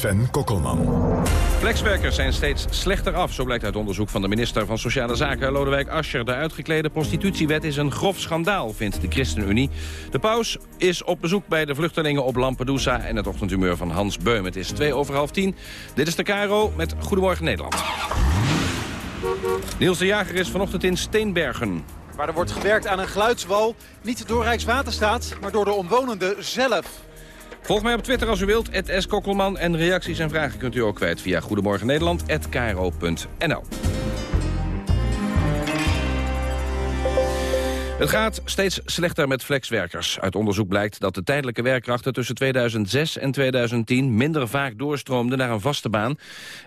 Sven Kokkelman. Flexwerkers zijn steeds slechter af, zo blijkt uit onderzoek van de minister van Sociale Zaken, Lodewijk Asscher. De uitgeklede prostitutiewet is een grof schandaal, vindt de ChristenUnie. De paus is op bezoek bij de vluchtelingen op Lampedusa en het ochtendhumeur van Hans Beum. Het is twee over half tien. Dit is de Caro met Goedemorgen Nederland. Niels de Jager is vanochtend in Steenbergen. Waar er wordt gewerkt aan een geluidswal, niet door Rijkswaterstaat, maar door de omwonenden zelf. Volg mij op Twitter als u wilt, S. Kokkelman. En reacties en vragen kunt u ook kwijt via Goedemorgen Het gaat steeds slechter met flexwerkers. Uit onderzoek blijkt dat de tijdelijke werkkrachten tussen 2006 en 2010 minder vaak doorstroomden naar een vaste baan.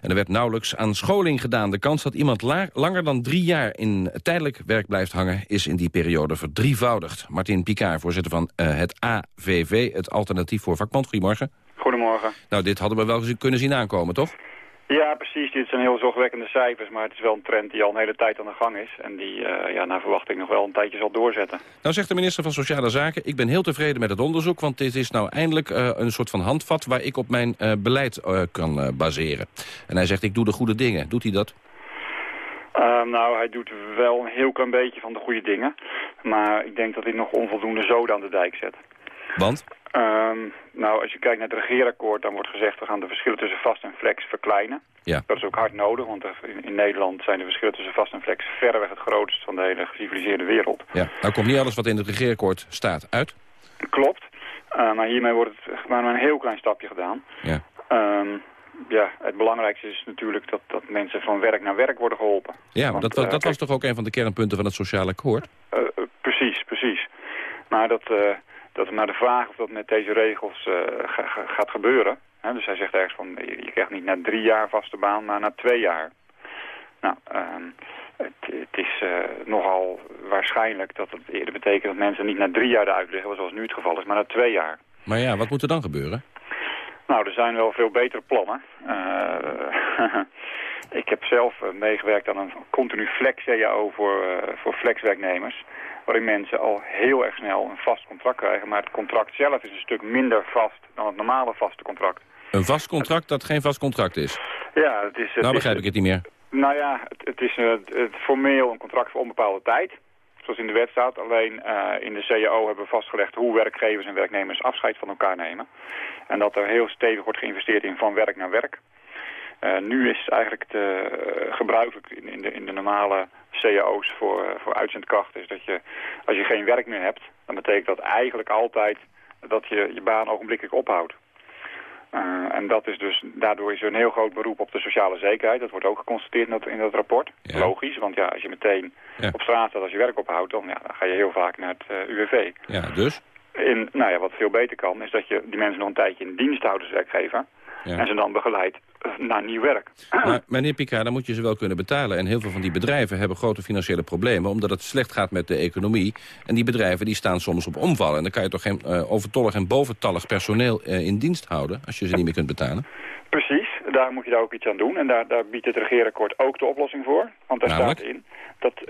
En er werd nauwelijks aan scholing gedaan. De kans dat iemand langer dan drie jaar in tijdelijk werk blijft hangen is in die periode verdrievoudigd. Martin Picard, voorzitter van uh, het AVV, het Alternatief voor Vakbond. Goedemorgen. Goedemorgen. Nou, dit hadden we wel kunnen zien aankomen, toch? Ja, precies. Dit zijn heel zorgwekkende cijfers, maar het is wel een trend die al een hele tijd aan de gang is. En die uh, ja, naar verwachting nog wel een tijdje zal doorzetten. Nou zegt de minister van Sociale Zaken, ik ben heel tevreden met het onderzoek, want dit is nou eindelijk uh, een soort van handvat waar ik op mijn uh, beleid kan baseren. En hij zegt, ik doe de goede dingen. Doet hij dat? Ehm, nou, hij doet wel een heel klein beetje van de goede dingen. Maar ik denk dat hij nog onvoldoende zoden aan de dijk zet. Want? Um, nou, als je kijkt naar het regeerakkoord, dan wordt gezegd... we gaan de verschillen tussen vast en flex verkleinen. Ja. Dat is ook hard nodig, want in, in, Nederland zijn de verschillen tussen vast en flex... verreweg het grootst van de hele geciviliseerde wereld. Ja, nou komt niet alles wat in het regeerakkoord staat uit. Klopt, uh, maar hiermee wordt het maar een heel klein stapje gedaan. Ja. Um, ja, het belangrijkste is natuurlijk dat, dat mensen van werk naar werk worden geholpen. Ja, maar dat, was, dat was toch ook een van de kernpunten van het sociale akkoord? Uh, precies, precies. Maar dat dat is maar de vraag of dat met deze regels uh, ga, ga, gaat gebeuren. He, dus hij zegt ergens van, je, je, krijgt niet na drie jaar vaste baan, maar na twee jaar. Nou, uh, het, het, is uh, nogal waarschijnlijk dat het eerder betekent dat mensen niet na drie jaar eruit liggen, zoals nu het geval is, maar na twee jaar. Maar ja, wat moet er dan gebeuren? Nou, er zijn wel veel betere plannen. Uh, ik heb zelf meegewerkt aan een continu flex-CAO voor, voor flexwerknemers waarin mensen al heel erg snel een vast contract krijgen. Maar het contract zelf is een stuk minder vast dan het normale vaste contract. Een vast contract dat geen vast contract is? Ja, het is... Het nou begrijp is, ik het niet meer. Nou ja, het, het is het, het formeel een contract voor onbepaalde tijd. Zoals in de wet staat. Alleen uh, in de CAO hebben we vastgelegd hoe werkgevers en werknemers afscheid van elkaar nemen. En dat er heel stevig wordt geïnvesteerd in van werk naar werk. Uh, nu is eigenlijk te, uh, gebruikelijk in, in, de, in de normale cao's voor, voor uitzendkrachten is dat je, als je geen werk meer hebt, dan betekent dat eigenlijk altijd dat je je baan ogenblikkelijk ophoudt. Uh, en dat is dus, daardoor is er een heel groot beroep op de sociale zekerheid. Dat wordt ook geconstateerd in dat, in dat rapport. Ja. Logisch, want ja, als je meteen ja. op straat staat als je werk ophoudt, dan, ja, dan ga je heel vaak naar het uh, UWV. Ja, dus? In, nou ja, wat veel beter kan, is dat je die mensen nog een tijdje in dienst houdt als werkgever. Ja. En ze dan begeleidt naar nieuw werk. Maar meneer Picard, dan moet je ze wel kunnen betalen. En heel veel van die bedrijven hebben grote financiële problemen... omdat het slecht gaat met de economie. En die bedrijven die staan soms op omvallen. En dan kan je toch geen uh, overtollig en boventallig personeel uh, in dienst houden... als je ze niet meer kunt betalen? Precies, daar moet je daar ook iets aan doen. En daar, daar biedt het regeerakkoord ook de oplossing voor. Want daar Namelijk? staat in dat uh,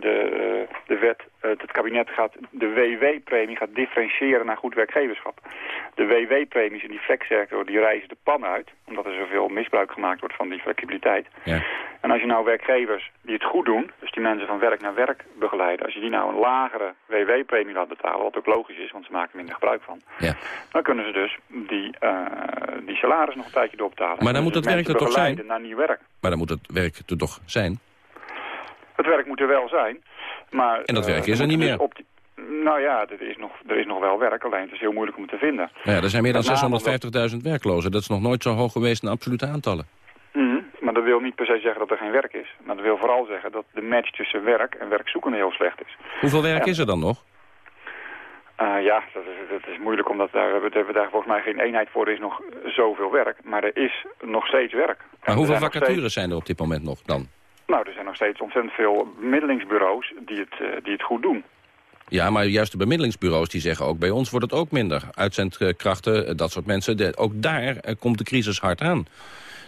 de, de wet, het kabinet gaat de WW-premie gaat differentiëren naar goed werkgeverschap. De WW-premies in die flexsector die reizen de pan uit, omdat er zoveel misbruik gemaakt wordt van die flexibiliteit. Ja. En als je nou werkgevers die het goed doen, dus die mensen van werk naar werk begeleiden, als je die nou een lagere WW-premie laat betalen, wat ook logisch is, want ze maken minder gebruik van, ja. dan kunnen ze dus die, uh, die salaris nog een tijdje doorbetalen. Maar dan moet het werk er toch zijn? naar nieuw werk. Maar dan moet het werk er toch zijn? Het werk moet er wel zijn, maar... En dat werk uh, is er niet meer? Op die, nou ja, er is, nog, er is nog wel werk, alleen het is heel moeilijk om het te vinden. Ja, er zijn meer dan 650.000 werklozen. Dat is nog nooit zo hoog geweest in absolute aantallen. -hmm. Maar dat wil niet per se zeggen dat er geen werk is. Maar dat wil vooral zeggen dat de match tussen werk en werkzoekenden heel slecht is. Hoeveel werk is er dan nog? Uh, ja, dat is, dat is moeilijk omdat daar, we hebben daar volgens mij geen eenheid voor. Er is nog zoveel werk, maar er is nog steeds werk. Maar hoeveel vacatures steeds... zijn er op dit moment nog dan? Nou, er zijn nog steeds ontzettend veel bemiddelingsbureaus die het, uh, die het goed doen. Ja, maar juist de bemiddelingsbureaus die zeggen ook... bij ons wordt het ook minder. Uitzendkrachten, dat soort mensen. De, ook daar uh, komt de crisis hard aan.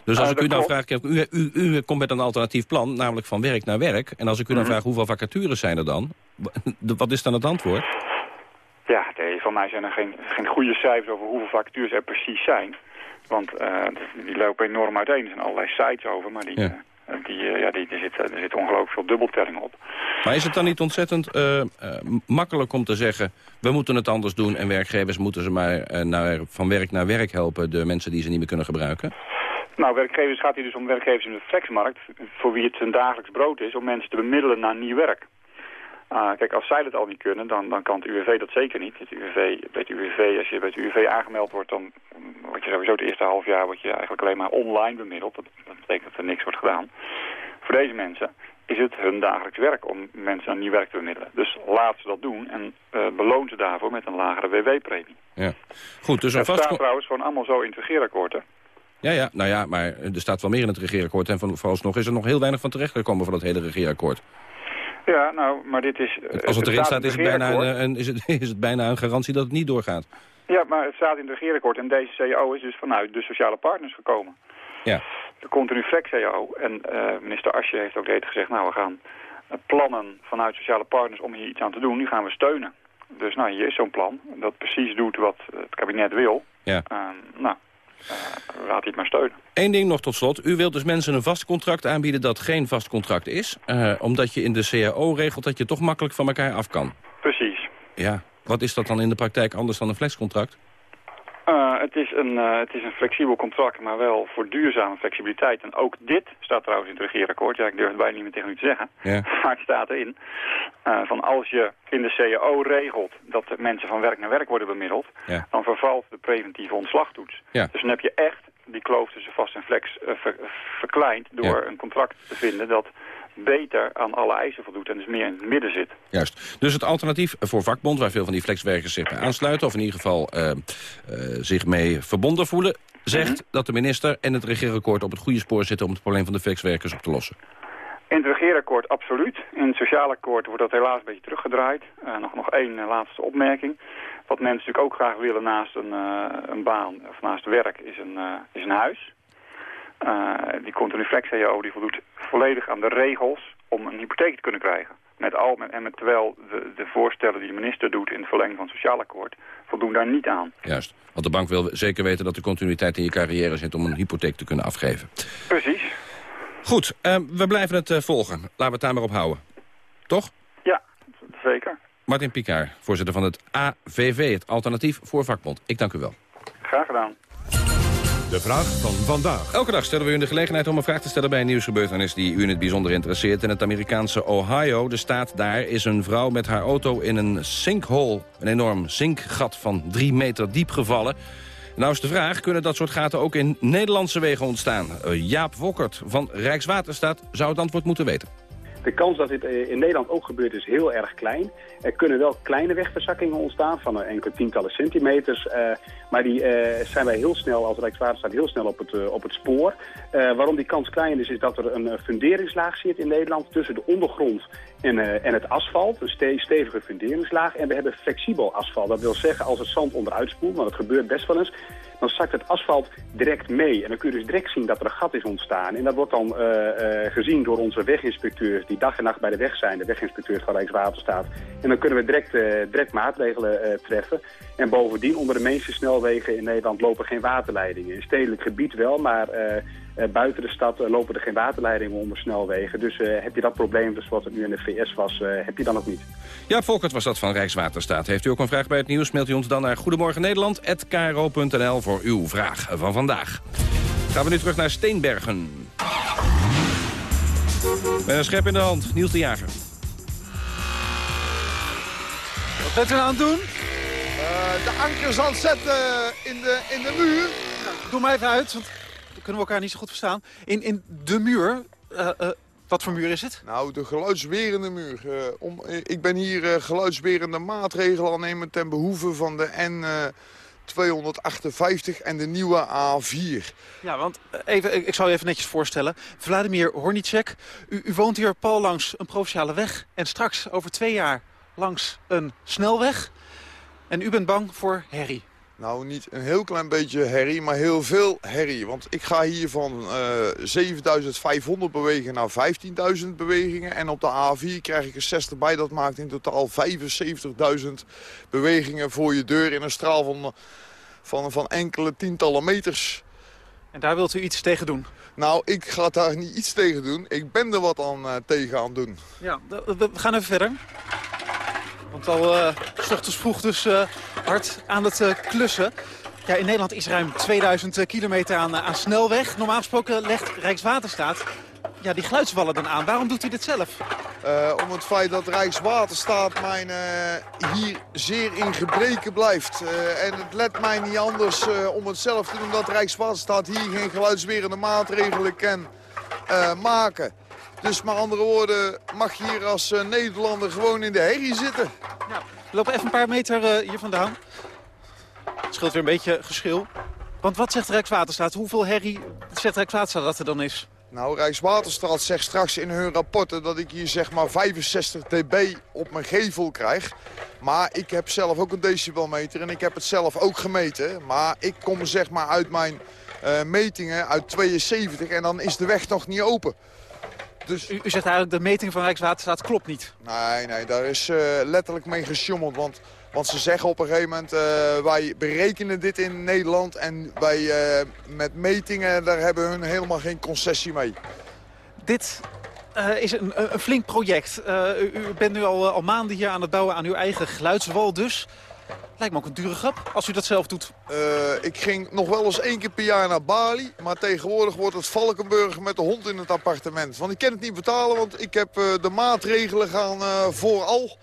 Dus als ik u dan vraag, u, u, u, komt met een alternatief plan, namelijk van werk naar werk. En als ik u dan vraag hoeveel vacatures zijn er dan, wat is dan het antwoord? Ja, nee, van mij zijn er geen, geen goede cijfers over hoeveel vacatures er precies zijn. Want uh, die lopen enorm uiteen. Er zijn allerlei sites over, maar die, ja. Die, uh, ja, die, er, zit, er zit ongelooflijk veel dubbeltelling op. Maar is het dan niet ontzettend makkelijk om te zeggen... we moeten het anders doen en werkgevers moeten ze maar naar, van werk naar werk helpen... de mensen die ze niet meer kunnen gebruiken? Nou, werkgevers gaat hier dus om werkgevers in de flexmarkt... voor wie het een dagelijks brood is om mensen te bemiddelen naar nieuw werk. Uh, kijk, als zij dat al niet kunnen, dan, dan kan het UWV dat zeker niet. Het UWV, bij het UWV, als je bij het UWV aangemeld wordt, dan word je sowieso het eerste half jaar word je eigenlijk alleen maar online bemiddeld. Dat betekent dat er niks wordt gedaan. Voor deze mensen is het hun dagelijks werk om mensen aan nieuw werk te bemiddelen. Dus laat ze dat doen en uh, beloon ze daarvoor met een lagere WW-premie. Ja. Goed, dus een vast... staat trouwens gewoon allemaal zo in het regeerakkoord, hè? Ja, ja, nou ja, maar er staat wel meer in het regeerakkoord. En van, vooralsnog is er nog heel weinig van terechtgekomen van het hele regeerakkoord. Ja, nou, maar dit is... Als het, erin staat, is het, bijna een, is, het, is het bijna een garantie dat het niet doorgaat. Ja, maar het staat in het regeerakkoord en deze CAO is dus vanuit de sociale partners gekomen. Ja. De continu flex CAO. En uh, minister Asje heeft ook reeds gezegd, nou, we gaan plannen vanuit sociale partners om hier iets aan te doen, die gaan we steunen. Dus nou, hier is zo'n plan dat precies doet wat het kabinet wil. Ja. Uh, nou, uh, laat het maar steunen. Eén ding nog tot slot. U wilt dus mensen een vast contract aanbieden dat geen vast contract is. Uh, omdat je in de CAO regelt dat je toch makkelijk van elkaar af kan. Precies. Ja. Wat is dat dan in de praktijk anders dan een flexcontract? Uh, het, is een, uh, het is een flexibel contract, maar wel voor duurzame flexibiliteit. En ook dit staat trouwens in het regeerakkoord. Ja, ik durf het bijna niet meer tegen u te zeggen. Ja. Maar het staat erin. Uh, van als je in de CAO regelt dat mensen van werk naar werk worden bemiddeld... Ja. dan vervalt de preventieve ontslagtoets. Ja. Dus dan heb je echt die kloof tussen vast en flex ver, verkleind... door een contract te vinden dat beter aan alle eisen voldoet en dus meer in het midden zit. Juist. Dus het alternatief voor vakbond, waar veel van die flexwerkers zich aansluiten... of in ieder geval uh, uh, zich mee verbonden voelen... zegt mm -hmm. dat de minister en het regeerakkoord op het goede spoor zitten... om het probleem van de flexwerkers op te lossen. In het regeerakkoord absoluut. In het sociaal akkoord wordt dat helaas een beetje teruggedraaid. Uh, nog, nog één laatste opmerking. Wat mensen natuurlijk ook graag willen naast een, een baan of naast werk is een, is een huis. Uh, die continu flex CAO die voldoet volledig aan de regels om een hypotheek te kunnen krijgen. Met al, met, en met, terwijl de, de voorstellen die de minister doet in het verlenging van het sociaal akkoord voldoen daar niet aan. Juist, want de bank wil zeker weten dat de continuïteit in je carrière zit om een hypotheek te kunnen afgeven. Precies. Goed, uh, we blijven het uh, volgen. Laten we het daar maar op houden. Toch? Ja, zeker. Martin Picard, voorzitter van het AVV, het Alternatief voor Vakbond. Ik dank u wel. Graag gedaan. De vraag van vandaag. Elke dag stellen we u de gelegenheid om een vraag te stellen bij een nieuwsgebeurtenis die u in het bijzonder interesseert. In het Amerikaanse Ohio, de staat daar, is een vrouw met haar auto in een sinkhole, een enorm zinkgat van drie meter diep gevallen. Nou is de vraag, kunnen dat soort gaten ook in Nederlandse wegen ontstaan? Uh, Jaap Wokkert van Rijkswaterstaat zou het antwoord moeten weten. De kans dat dit in Nederland ook gebeurt is heel erg klein. Er kunnen wel kleine wegverzakkingen ontstaan van enkele tientallen centimeters. Uh, maar die zijn wij heel snel als Rijkswaterstaat heel snel op het, op het spoor. waarom die kans klein is, is dat er een funderingslaag zit in Nederland tussen de ondergrond en, en het asfalt. Een ste stevige funderingslaag. En we hebben flexibel asfalt. Dat wil zeggen als het zand onderuit spoelt, maar dat gebeurt best wel eens dan zakt het asfalt direct mee. En dan kun je dus direct zien dat er een gat is ontstaan. En dat wordt dan uh, uh, gezien door onze weginspecteurs die dag en nacht bij de weg zijn. De weginspecteurs van Rijkswaterstaat. En dan kunnen we direct, direct maatregelen treffen. En bovendien onder de meeste snelwegen in Nederland lopen geen waterleidingen. In stedelijk gebied wel, maar buiten de stad uh, lopen er geen waterleidingen onder snelwegen. Dus uh, heb je dat probleem, dus wat het nu in de VS was, heb je dan ook niet. Ja, Volkert was dat van Rijkswaterstaat. Heeft u ook een vraag bij het nieuws, mailt u ons dan naar goedemorgennederland.kro.nl voor uw vraag van vandaag. Gaan we nu terug naar Steenbergen. Met een schep in de hand, Niels de Jager. Wat bent u nou aan het doen? Uh, de ankers aan het zetten in de, in de muur. Doe maar even uit, want kunnen we elkaar niet zo goed verstaan. In, in de muur, wat voor muur is het? Nou, de geluidswerende muur. om, ik ben hier geluidswerende maatregelen aan nemen ten behoeve van de N... 258 en de nieuwe A4. Ja, want even, ik zal je even netjes voorstellen. Vladimir Hornicek, u, u woont hier pal langs een provinciale weg... en straks over twee jaar langs een snelweg. En u bent bang voor herrie. Nou, niet een heel klein beetje herrie, maar heel veel herrie. Want ik ga hier van uh, eh, 7.500 bewegingen naar 15.000 bewegingen. En op de A4 krijg ik er 60 bij. Dat maakt in totaal 75.000 bewegingen voor je deur in een straal van, van, van enkele tientallen meters. En daar wilt u iets tegen doen? Nou, ik ga daar niet iets tegen doen. Ik ben er wat aan uh, tegen aan doen. Ja, we gaan even verder. Want al uh, ochtends vroeg dus uh, hard aan het uh, klussen. Ja, in Nederland is ruim 2000 kilometer aan, aan snelweg. Normaal gesproken legt Rijkswaterstaat ja, die geluidswallen dan aan. Waarom doet u dit zelf? om het feit dat Rijkswaterstaat mij hier zeer in gebreken blijft. en het let mij niet anders om het zelf te doen... omdat Rijkswaterstaat hier geen geluidswerende maatregelen kan maken. Dus met andere woorden, mag je hier als uh, Nederlander gewoon in de herrie zitten. Ja, we lopen even een paar meter uh, hier vandaan. Het scheelt weer een beetje geschil. Want wat zegt Rijkswaterstaat? Hoeveel herrie zegt Rijkswaterstaat dat er dan is? Nou, Rijkswaterstaat zegt straks in hun rapporten dat ik hier zeg maar 65 dB op mijn gevel krijg. Maar ik heb zelf ook een decibelmeter en ik heb het zelf ook gemeten. Maar ik kom zeg maar uit mijn uh, metingen uit 72 en dan is de weg nog niet open. Dus... U, u, zegt eigenlijk de meting van Rijkswaterstaat klopt niet? Nee, nee, daar is uh, letterlijk mee gesjommeld. Want, want ze zeggen op een gegeven moment, uh, wij berekenen dit in Nederland... en wij uh, met metingen, daar hebben hun helemaal geen concessie mee. Dit is een, een, flink project. U, u, bent nu al, al maanden hier aan het bouwen aan uw eigen geluidswal dus... Lijkt me ook een dure grap als u dat zelf doet. Uh, ik ging nog wel eens één keer per jaar naar Bali. Maar tegenwoordig wordt het Valkenburg met de hond in het appartement. Want ik kan het niet betalen, want ik heb uh, de maatregelen gaan uh, vooral.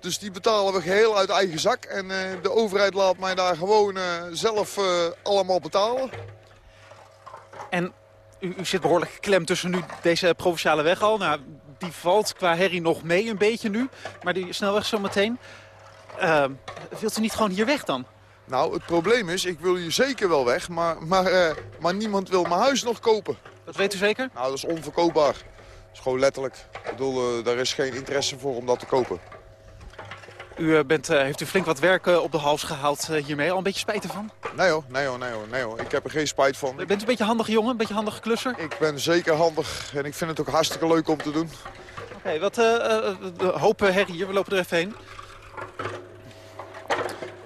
Dus die betalen we geheel uit eigen zak. En de overheid laat mij daar gewoon zelf allemaal betalen. En u, u, zit behoorlijk klem tussen nu deze provinciale weg al. Nou, die valt qua herrie nog mee een beetje nu. Maar die snelweg zo meteen. Uh, wilt u niet gewoon hier weg dan? Nou, het probleem is, ik wil hier zeker wel weg, maar, maar, uh, maar niemand wil mijn huis nog kopen. Dat weet u zeker? Nou, dat is onverkoopbaar. Dat is gewoon letterlijk. Ik bedoel, uh, daar is geen interesse voor om dat te kopen. U uh, bent, heeft u flink wat werk op de hals gehaald hiermee. Al een beetje spijt ervan? Nee hoor, nee hoor, nee hoor, nee hoor. Ik heb er geen spijt van. Bent u een beetje handig jongen? Een beetje handig klusser? Ik ben zeker handig en ik vind het ook hartstikke leuk om te doen. Oké, okay, wat hoop herrie hier. We lopen er even heen.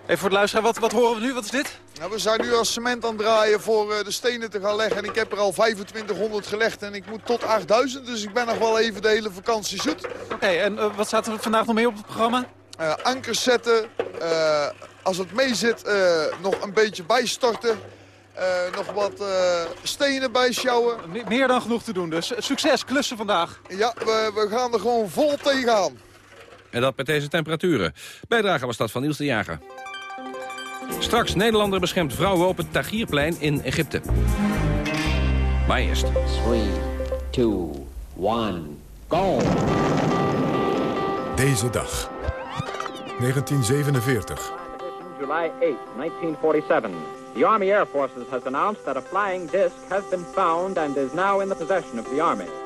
Even voor de luisteraar, wat, wat horen we nu? Wat is dit? Nou, we zijn nu als cement aan het draaien voor uh, de stenen te gaan leggen. En ik heb er al 2500 gelegd en ik moet tot 8000. Dus ik ben nog wel even de hele vakantie zoet. Oké, okay, en uh, wat staat er vandaag nog meer op het programma? Uh, ankers zetten. als het mee zit, nog een beetje bijstorten. nog wat stenen bijsjouwen. Me meer dan genoeg te doen dus. Succes, klussen vandaag. Ja, we, we gaan er gewoon vol tegenaan. En dat met deze temperaturen. Bijdrage was dat van Niels de Jager. Straks Nederlander beschermt vrouwen op het Tagierplein in Egypte. Maar eerst. 3, 2, 1, go! Deze dag. 1947. July 8, 1947. The Army Air Forces has announced that a flying disc has been found and is now in the possession of the Army.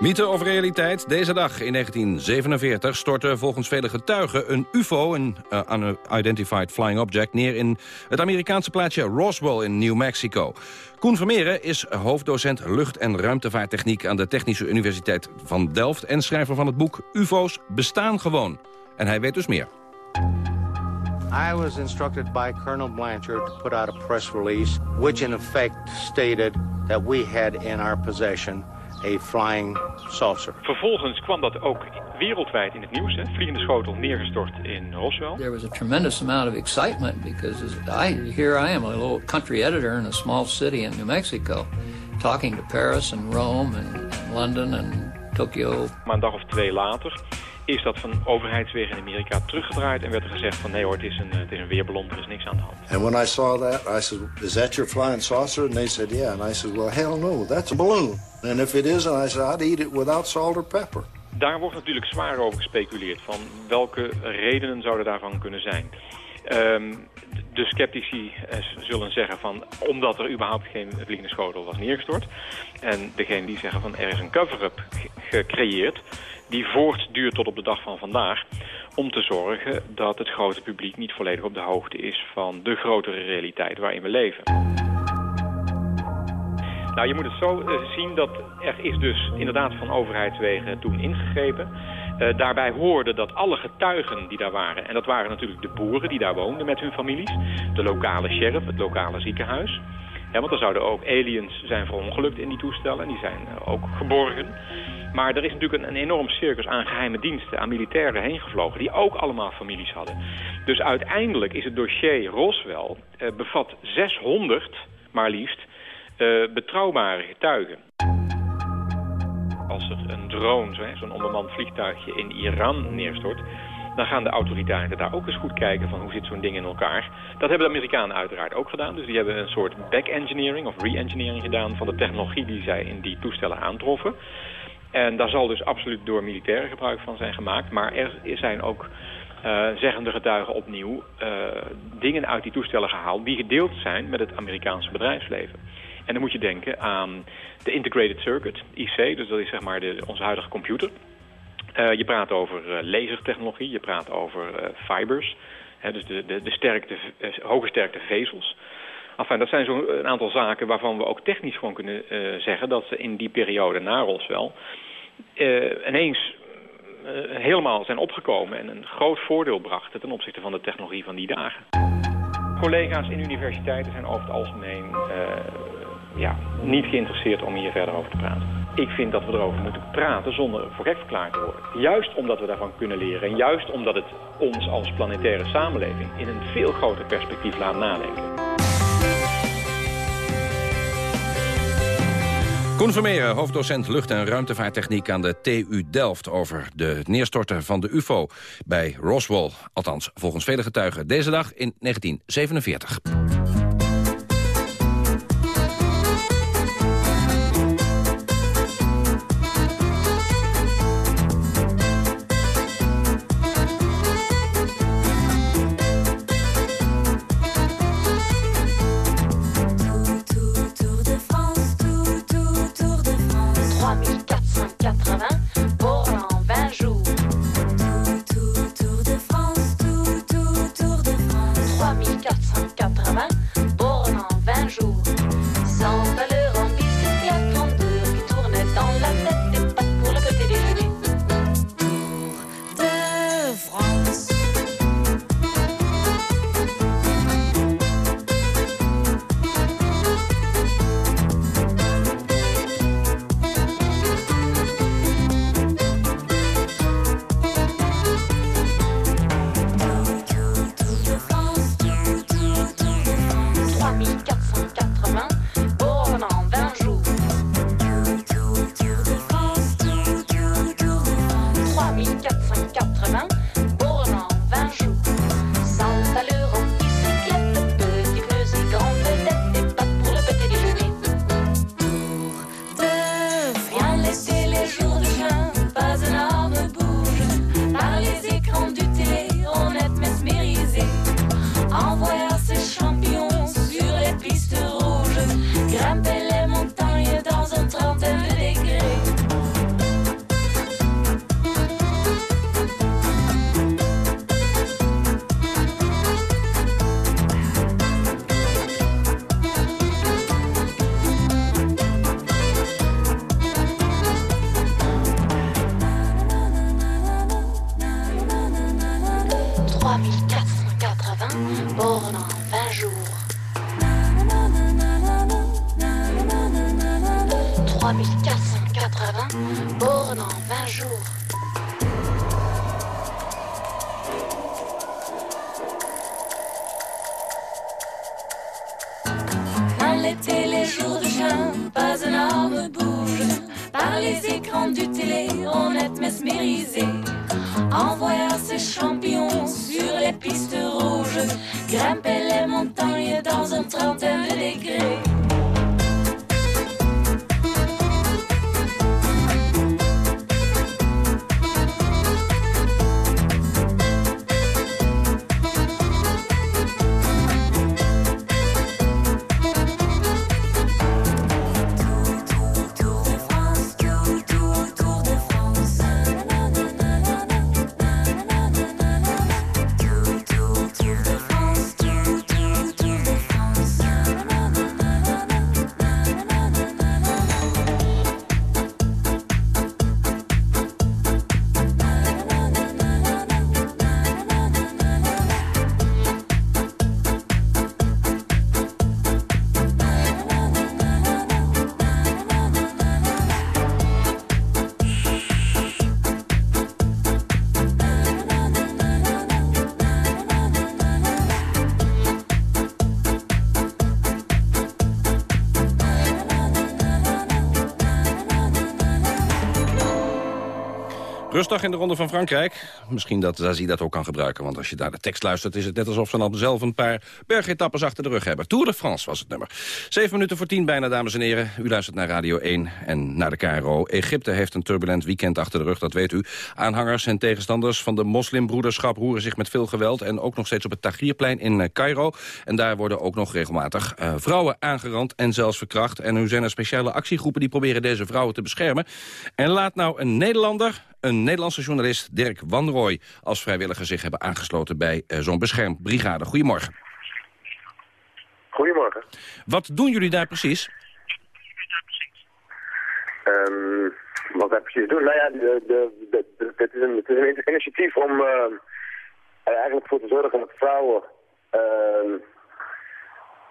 Mythe of realiteit? Deze dag in 1947 stortte volgens vele getuigen een ufo, een uh, Unidentified Flying Object, neer in het Amerikaanse plaatsje Roswell in New Mexico. Koen Vermeeren is hoofddocent lucht- en ruimtevaarttechniek aan de Technische Universiteit van Delft en schrijver van het boek UFO's bestaan gewoon. En hij weet dus meer. I was instructed by Colonel Blanchard to put out a press release which in effect stated that we had in our possession a flying saucer. Vervolgens kwam dat ook wereldwijd in het nieuws. Hè? Vliegende schotel neergestort in Roswell. There was a tremendous amount of excitement because I, here I am, a little country editor in a small city in New Mexico, talking to Paris and Rome and, and London and Tokyo. Maar een dag of twee later is dat van overheidswegen in Amerika teruggedraaid... en werd er gezegd van nee hoor, het is een, het is een weerballon, er is niks aan de hand. And when I saw that, I said, is that your flying saucer? And they said, yeah. And I said, well, hell no, that's a balloon. And if it isn't, I said, I'd eat it without salt or pepper. Daar wordt natuurlijk zwaar over gespeculeerd van welke redenen zouden daarvan kunnen zijn. Ehm, de sceptici eh, zullen zeggen van omdat er überhaupt geen vliegende schotel was neergestort. En degene die zeggen van er is een cover-up gecreëerd die voortduurt tot op de dag van vandaag om te zorgen dat het grote publiek niet volledig op de hoogte is van de grotere realiteit waarin we leven. Nou, je moet het zo uh, zien dat er is dus inderdaad van overheidswegen toen ingegrepen. Uh, daarbij hoorde dat alle getuigen die daar waren, en dat waren natuurlijk de boeren die daar woonden met hun families, de lokale sheriff, het lokale ziekenhuis. Ja, want er zouden ook aliens zijn verongelukt in die toestellen, die zijn uh, ook geborgen. Maar er is natuurlijk een, enorm circus aan geheime diensten, aan militairen heen gevlogen, die ook allemaal families hadden. Dus uiteindelijk is het dossier Roswell, uh, bevat 600, maar liefst, uh, betrouwbare getuigen. Als er een drone, zo'n zo onbemand vliegtuigje in Iran neerstort... dan gaan de autoriteiten daar ook eens goed kijken van hoe zit zo'n ding in elkaar. Dat hebben de Amerikanen uiteraard ook gedaan. Dus die hebben een soort back-engineering of re-engineering gedaan... van de technologie die zij in die toestellen aantroffen. En daar zal dus absoluut door militairen gebruik van zijn gemaakt. Maar er zijn ook uh, zeggende getuigen opnieuw uh, dingen uit die toestellen gehaald... die gedeeld zijn met het Amerikaanse bedrijfsleven. En dan moet je denken aan de Integrated Circuit, IC, dus dat is zeg maar de, onze huidige computer. Uh, je praat over uh, lasertechnologie, je praat over uh, fibers, hè, dus de, de, de sterkte, hoge sterkte vezels. Enfin, dat zijn zo'n aantal zaken waarvan we ook technisch gewoon kunnen zeggen dat ze in die periode na Roswell ineens helemaal zijn opgekomen en een groot voordeel brachten ten opzichte van de technologie van die dagen. Collega's in universiteiten zijn over het algemeen ja, niet geïnteresseerd om hier verder over te praten. Ik vind dat we erover moeten praten zonder voor gek verklaard te worden. Juist omdat we daarvan kunnen leren en juist omdat het ons als planetaire samenleving in een veel groter perspectief laat nadenken. Koen hoofddocent lucht- en ruimtevaarttechniek aan de TU Delft... over de neerstorten van de UFO bij Roswell. Althans, volgens vele getuigen deze dag in 1947. Rustdag in de Ronde van Frankrijk. Misschien dat Zazie dat ook kan gebruiken. Want als je naar de tekst luistert is het net alsof ze dan zelf een paar bergetappes achter de rug hebben. Tour de France was het nummer. Zeven minuten voor tien bijna, dames en heren. U luistert naar Radio 1 en naar de KRO. Egypte heeft een turbulent weekend achter de rug, dat weet u. Aanhangers en tegenstanders van de moslimbroederschap roeren zich met veel geweld. En ook nog steeds op het Tahrirplein in eh, Cairo. En daar worden ook nog regelmatig uh, vrouwen aangerand en zelfs verkracht. En nu zijn er speciale actiegroepen die proberen deze vrouwen te beschermen. En laat nou een Nederlander een Nederlandse journalist, Dirk Wanrooy... als vrijwilliger zich hebben aangesloten bij uh, zo'n beschermbrigade. Goedemorgen. Goedemorgen. Wat doen jullie daar precies? Um, wat wij precies doen? Nou ja, de, de, de, het, is een, het is een initiatief om uh, er eigenlijk voor te zorgen dat vrouwen uh,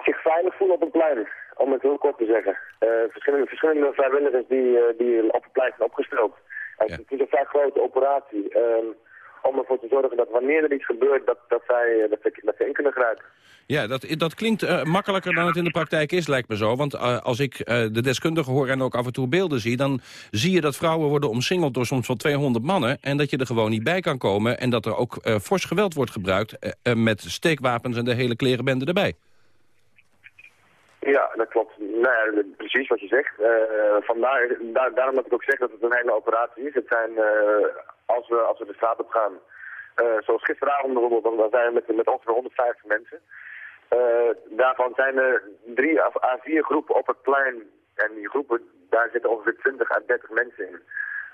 zich veilig voelen op het plein. Om het heel kort te zeggen. Uh, verschillende, verschillende vrijwilligers die, die op het plein zijn opgesteld. Het is een vrij grote operatie. Um, om ervoor te zorgen dat wanneer er iets gebeurt, dat, dat, zij, dat, zij, dat zij in kunnen grijpen. Ja, dat, dat klinkt uh, makkelijker dan het in de praktijk is, lijkt me zo. Want uh, als ik uh, de deskundigen hoor en ook af en toe beelden zie... dan zie je dat vrouwen worden omsingeld door soms wel 200 mannen... en dat je er gewoon niet bij kan komen... en dat er ook fors geweld wordt gebruikt met steekwapens en de hele klerenbende erbij. Ja, dat klopt. Nou ja, precies wat je zegt. Uh, vandaar, daar, daarom dat ik ook zeg dat het een hele operatie is. Het zijn, uh, als, we, als we de straat op gaan, uh, zoals gisteravond bijvoorbeeld, dan zijn we met, met ongeveer 150 mensen. daarvan zijn er drie à vier groepen op het plein. En die groepen, daar zitten ongeveer 20 à 30 mensen in.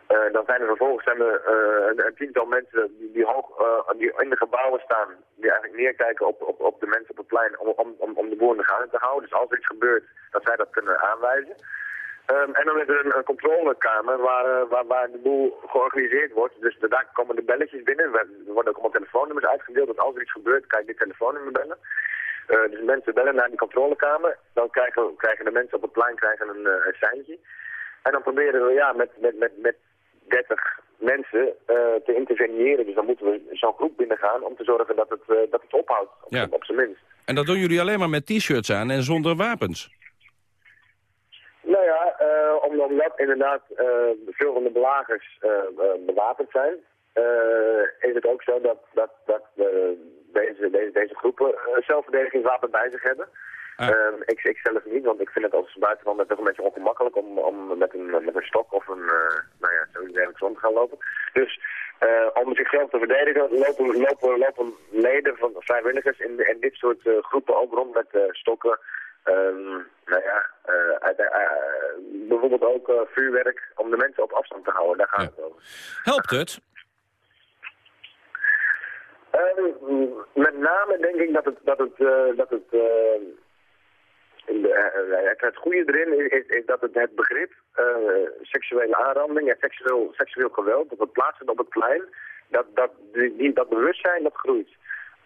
Uh, dan zijn er vervolgens zijn er, uh, een, tiental mensen die, die, hoog, uh, die in de gebouwen staan, die eigenlijk neerkijken op, op, op de mensen op het plein om, om, om, de boeren in de gaten te houden. Dus als er iets gebeurt, dat zij dat kunnen aanwijzen. Um, en dan is er een, een controlekamer waar, waar, waar de boel georganiseerd wordt. Dus daar komen de belletjes binnen. Er worden ook allemaal telefoonnummers uitgedeeld. Dus als er iets gebeurt, kan je dit telefoonnummer bellen. dus mensen bellen naar die controlekamer. Dan krijgen, krijgen de mensen op het plein krijgen een, een. En dan proberen we ja, met, met, met, met 30 mensen uh, te interveneren. Dus dan moeten we zo'n groep binnengaan om te zorgen dat het, uh, dat het ophoudt, op, ja. op zijn minst. En dat doen jullie alleen maar met t-shirts aan en zonder wapens? Nou ja, uh, omdat inderdaad veel van de belagers bewapend zijn... is het ook zo dat, dat, dat deze, deze, deze groepen zelfverdedigingswapen bij zich hebben... Ah. Um, ik, ik zelf niet, want ik vind het als buitenlander toch een beetje ongemakkelijk om, om met, een, met een stok of een, uh, nou ja, zoiets dergelijks rond te gaan lopen. Dus uh, om zichzelf te verdedigen lopen, lopen, lopen leden van vrijwilligers in, in dit soort uh, groepen ook rond met stokken. Um, nou ja, uit, bijvoorbeeld ook vuurwerk om de mensen op afstand te houden. Daar gaat ja. het over. Helpt het? Um, met name denk ik dat het, dat het, dat het het goede erin is, is, dat het, het begrip uh, seksuele aanranding en seksueel, seksueel geweld op het plaatsen op het plein, dat, dat, die, dat bewustzijn dat groeit.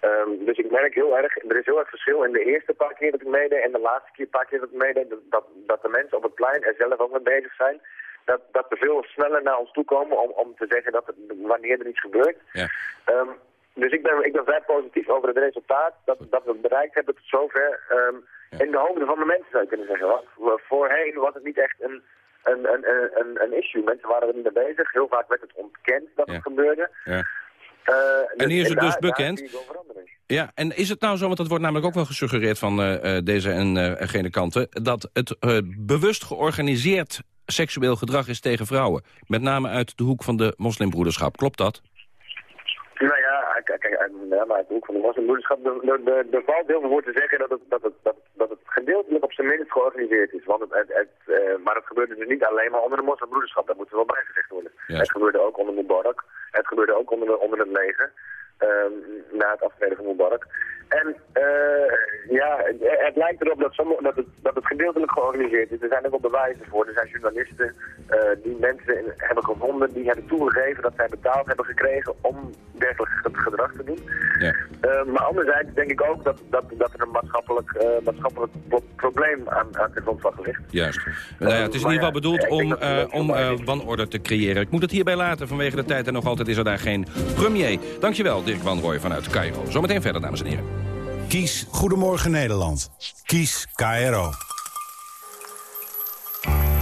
Um, dus ik merk heel erg, er is heel erg verschil in de eerste paar keer dat ik meedeed en de laatste keer paar keer dat ik meedeed, dat, dat de mensen op het plein er zelf ook mee bezig zijn. Dat, dat we veel sneller naar ons toe komen om, om te zeggen dat het, wanneer er iets gebeurt. Ja. Um, dus ik ben, ik ben vrij positief over het resultaat dat, dat we bereikt hebben tot zover. Um, in de hoofden van de mensen zou je kunnen zeggen. Want voorheen was het niet echt een, een, een, een, een issue. Mensen waren er niet mee bezig. Heel vaak werd het ontkend dat het gebeurde. Ja. Uh, En nu is het dus bekend. Ja, en is het nou zo, want dat wordt namelijk ook wel gesuggereerd van eh, eh, deze en eh, gene kanten... dat het eh, bewust georganiseerd seksueel gedrag is tegen vrouwen. Met name uit de hoek van de moslimbroederschap. Klopt dat? Kijk, en, ja, maar uit de hoek van de moslimbroederschap, er de, de, de valt heel veel voor te zeggen dat het, dat, het, dat, dat het gedeeltelijk op zijn minst georganiseerd is. Want het, het, het, eh, maar het gebeurde dus niet alleen maar onder de moslimbroederschap, dat moet er wel bij gezegd worden. Het gebeurde ook onder Mubarak, het gebeurde ook onder, de, onder het leger, ehm, na het aftreden van Mubarak. En eh, ja, het, lijkt erop dat, sommige, dat, het, dat het gedeeltelijk georganiseerd is. Er zijn ook wel bewijzen voor. Er zijn journalisten eh, die mensen hebben gevonden, die hebben toegegeven dat zij betaald hebben gekregen om dergelijk ge- gedrag te doen. Ja. Eh, maar anderzijds denk ik ook dat, dat, dat er een maatschappelijk, maatschappelijk pro- probleem aan, aan ten grondslag ligt. Juist. Nou ja, het is in ieder geval bedoeld om, om wanorde te creëren. Ik moet het hierbij laten vanwege de tijd en nog altijd is er daar geen premier. Dankjewel, Dirk Van Rooij vanuit Cairo. Zometeen verder, dames en heren. Kies Goedemorgen Nederland. Kies KRO.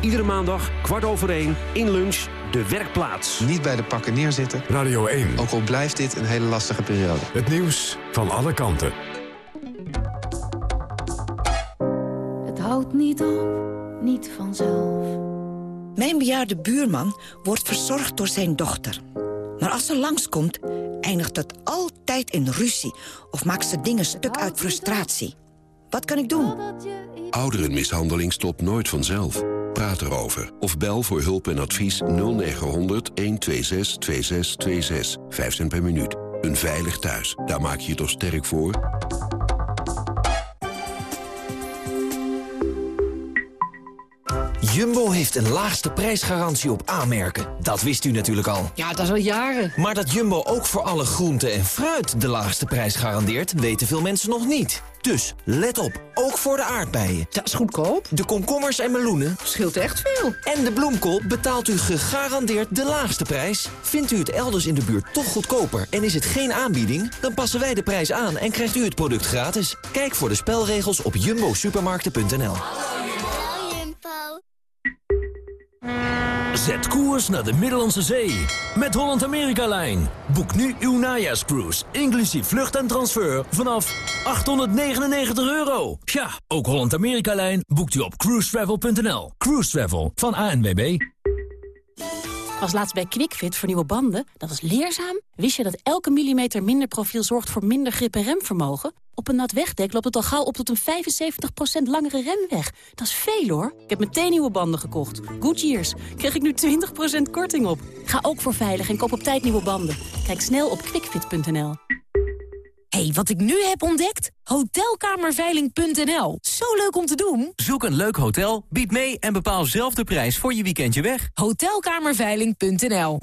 Iedere maandag, kwart over één, in lunch, de werkplaats. Niet bij de pakken neerzitten. Radio 1. Ook al blijft dit een hele lastige periode. Het nieuws van alle kanten. Het houdt niet op, niet vanzelf. Mijn bejaarde buurman wordt verzorgd door zijn dochter. Maar als ze langskomt, eindigt het altijd in ruzie... of maakt ze dingen stuk uit frustratie. Wat kan ik doen? Ouderenmishandeling stopt nooit vanzelf. Praat erover. Of bel voor hulp en advies 0900 126 2626. 5 cent per minuut. Een veilig thuis. Daar maak je je toch sterk voor? Jumbo heeft een laagste prijsgarantie op aanmerken. Dat wist u natuurlijk al. Ja, dat is al jaren. Maar dat Jumbo ook voor alle groenten en fruit de laagste prijs garandeert... weten veel mensen nog niet. Dus let op, ook voor de aardbeien. Dat is goedkoop. De komkommers en meloenen. Scheelt echt veel. En de bloemkool betaalt u gegarandeerd de laagste prijs. Vindt u het elders in de buurt toch goedkoper en is het geen aanbieding... dan passen wij de prijs aan en krijgt u het product gratis. Kijk voor de spelregels op jumbosupermarkten.nl. Zet koers naar de Middellandse Zee met Holland-Amerika-lijn. Boek nu uw najaarscruise, inclusief vlucht en transfer, vanaf 899 euro. Ja, ook Holland-Amerika-lijn boekt u op cruisetravel.nl. Cruise Travel van ANWB. Was laatst bij QuickFit voor nieuwe banden. Dat was leerzaam. Wist je dat elke millimeter minder profiel zorgt voor minder grip en remvermogen? Op een nat wegdek loopt het al gauw op tot een 75% langere remweg. Dat is veel hoor. Ik heb meteen nieuwe banden gekocht. Goodyears. Krijg ik nu 20% korting op. Ga ook voor veilig en koop op tijd nieuwe banden. Kijk snel op quickfit.nl. Hé, hey, wat ik nu heb ontdekt? Hotelkamerveiling.nl. Zo leuk om te doen. Zoek een leuk hotel, bied mee en bepaal zelf de prijs voor je weekendje weg. Hotelkamerveiling.nl.